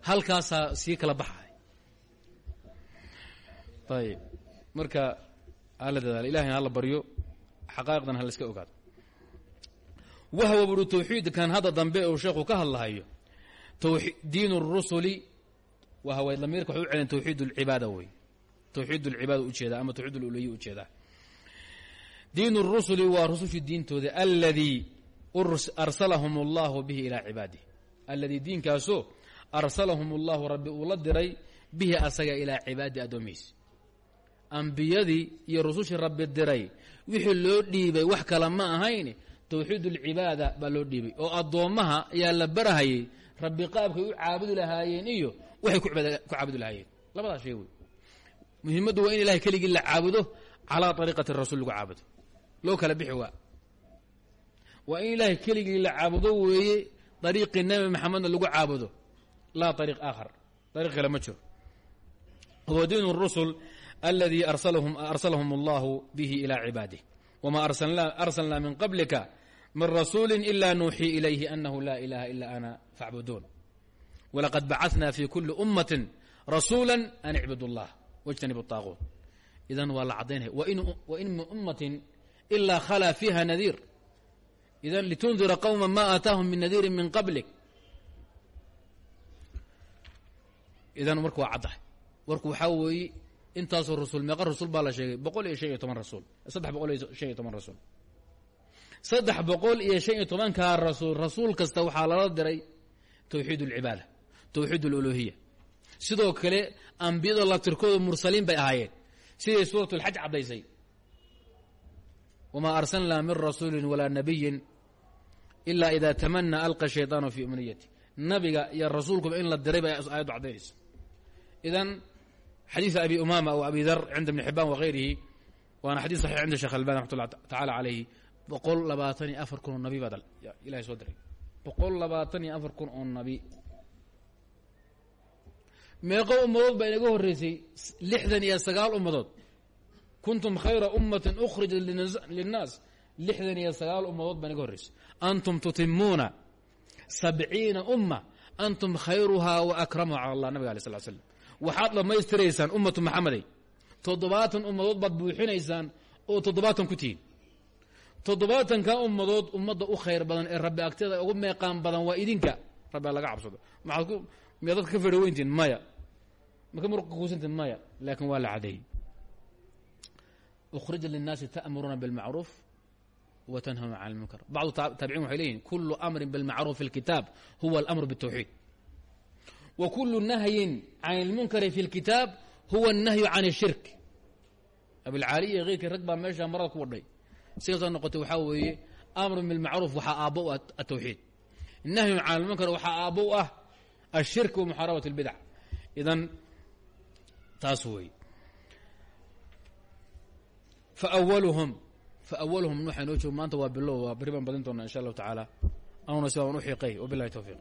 Halkaasaa sii kala baxay. Ayib marka hala dadaala ilahayna hala baryo xaqaa'iqdan ha la iska ogaado wahwa buru tawxiidkan hadda dambe uu sheekhu ka hadlahayo diin الrusuli wahwa damiirka waxay u celeen tawxiid اlcibaada wey tawxiid اlcibaada ujeedaa ama tawxiid اluluhiya ujeedaa diin الrusuli waa rusushii diintooda aladii arsalahum اllahu bihi ilaa cibaadih aladii diinkaasoo arsalahum اllahu rabbi uu la diray bihi asaga ilaa cibaadi addoomihiis anbiyadii iyo rusushii rabbi diray. Wixii loo dhiibay wax kale ma ahayn. Towxiid ulcibaada baa loo dhiibay. Oo addoommaha ayaa la barahayay rabbi qaabkay u caabudi lahaayeen iyo waxay ku caabudi lahaayeen. Labadaas sheeg wey muhiimaddu waa in ilahay keligii la caabudo calaa ariiqati rasuul lagu caabudo. Loo kala bixi waa. Waa in ilaahay keligii la caabudo weeye dariiqii nebi maxamedna lagu caabudo. Laa ariiq aakhar. Ariiq kale ma jiro. Huwa rusul aladii arsalahum اllahu bihi ilaa cibaadih wma arsalnaa min qablika min rasuuli ila nuuxii ilayhi anahu laa ilaha ila ana facbuduun walaqad bacana fi kuli ummati rasuula an icbudu اllah wاjtanibu الطaaquut idan waa la caddaynaya wain min ummatin ilaa khalaa fiiha nadiir idan litundira qowma ma aataahum min nadiirin min qablik idan marka waa caddahay warku waxaa weeye intaasoo rasuul meeqa rasuul baa la sheegay boqol iyo shan iyo toban rasuul. Saddex boqol iyo toban rasuul. Saddex boqol iyo shan iyo tobankaa rasuul rasuul kasta waxaa lala diray towxiid alcibaada towxiid aluluhiya sidoo kale ambiyada laftirkooda mursaliin bay ahaayeen. Siday suurat lxaj caddaysay. Wamaa arsalnaa min rasuulin walaa nabiyin ilaa idaa tamanaa alqa shayطaanu fii umniyati nabiga iyo rasuulkuba in la diray bay aayaddu caddaynaysa. Idan xadiiث abi umama w abi dar cinda bni xibaan wغayrihi waana xadis saxix cinda shekh albani raxmat ullah tacala calayhi boqol labaatan iyo afar kun oo nabi baa ilahay soo diray boqol labaatan iyo afar kun oo nabi meeqo ummadood baa inaga horreysay lixdan iyo sagaal ummadood kuntum khayra ummatin ukrijat linnaas lixdan iyo sagaal ummadood baa inaga horreysay antum tutimuuna sabciina umma antum khayruhaa wa akramuha cala allah nabiga alay sl slam waxaad dhammaystiraysaan ummatu maxamedey toddobaatan ummadood baad buuxinaysaan oo toddobaatan ku tihiin. Toddobaatanka ummadood ummadda u khayr badan ee rabbi agteeda ugu meeqaan badan waa idinka. Rabbi laga cabsado. Maxaad ku miyaa dadka ka fedhaweyntiin maya. Maka murqa kuusantiin maya. Laakiin waa la cadeeyey. Ukhrija linnaasi ta'muruuna bilmacruuf wa tanhawna can lmunkar bacdu taabiciin waxay leeyihiin kulu amrin bilmacruuf fi lkitaab huwa alamru bitawxiid w kulu nahyin can اlmunkari fi اlkitaab huwa الnahyu can الshirk abilcaaliya keyrkii rag baa meesha marada ku wadhay sidaasoo noqotay waxaa weeye amru bilmacruuf waxaa aabbo u ah atawxiid nahyu can اlmunkar waxaa aabbo u ah ashirk wa muxaarabat اlbidc idan taas weeye fawaluhum faawalhum waxaa noo joog maanta waa bilow waa beri baan badin doonaa insha allahu tacaala anuna si baan u xiiqay wabilahi towfiiq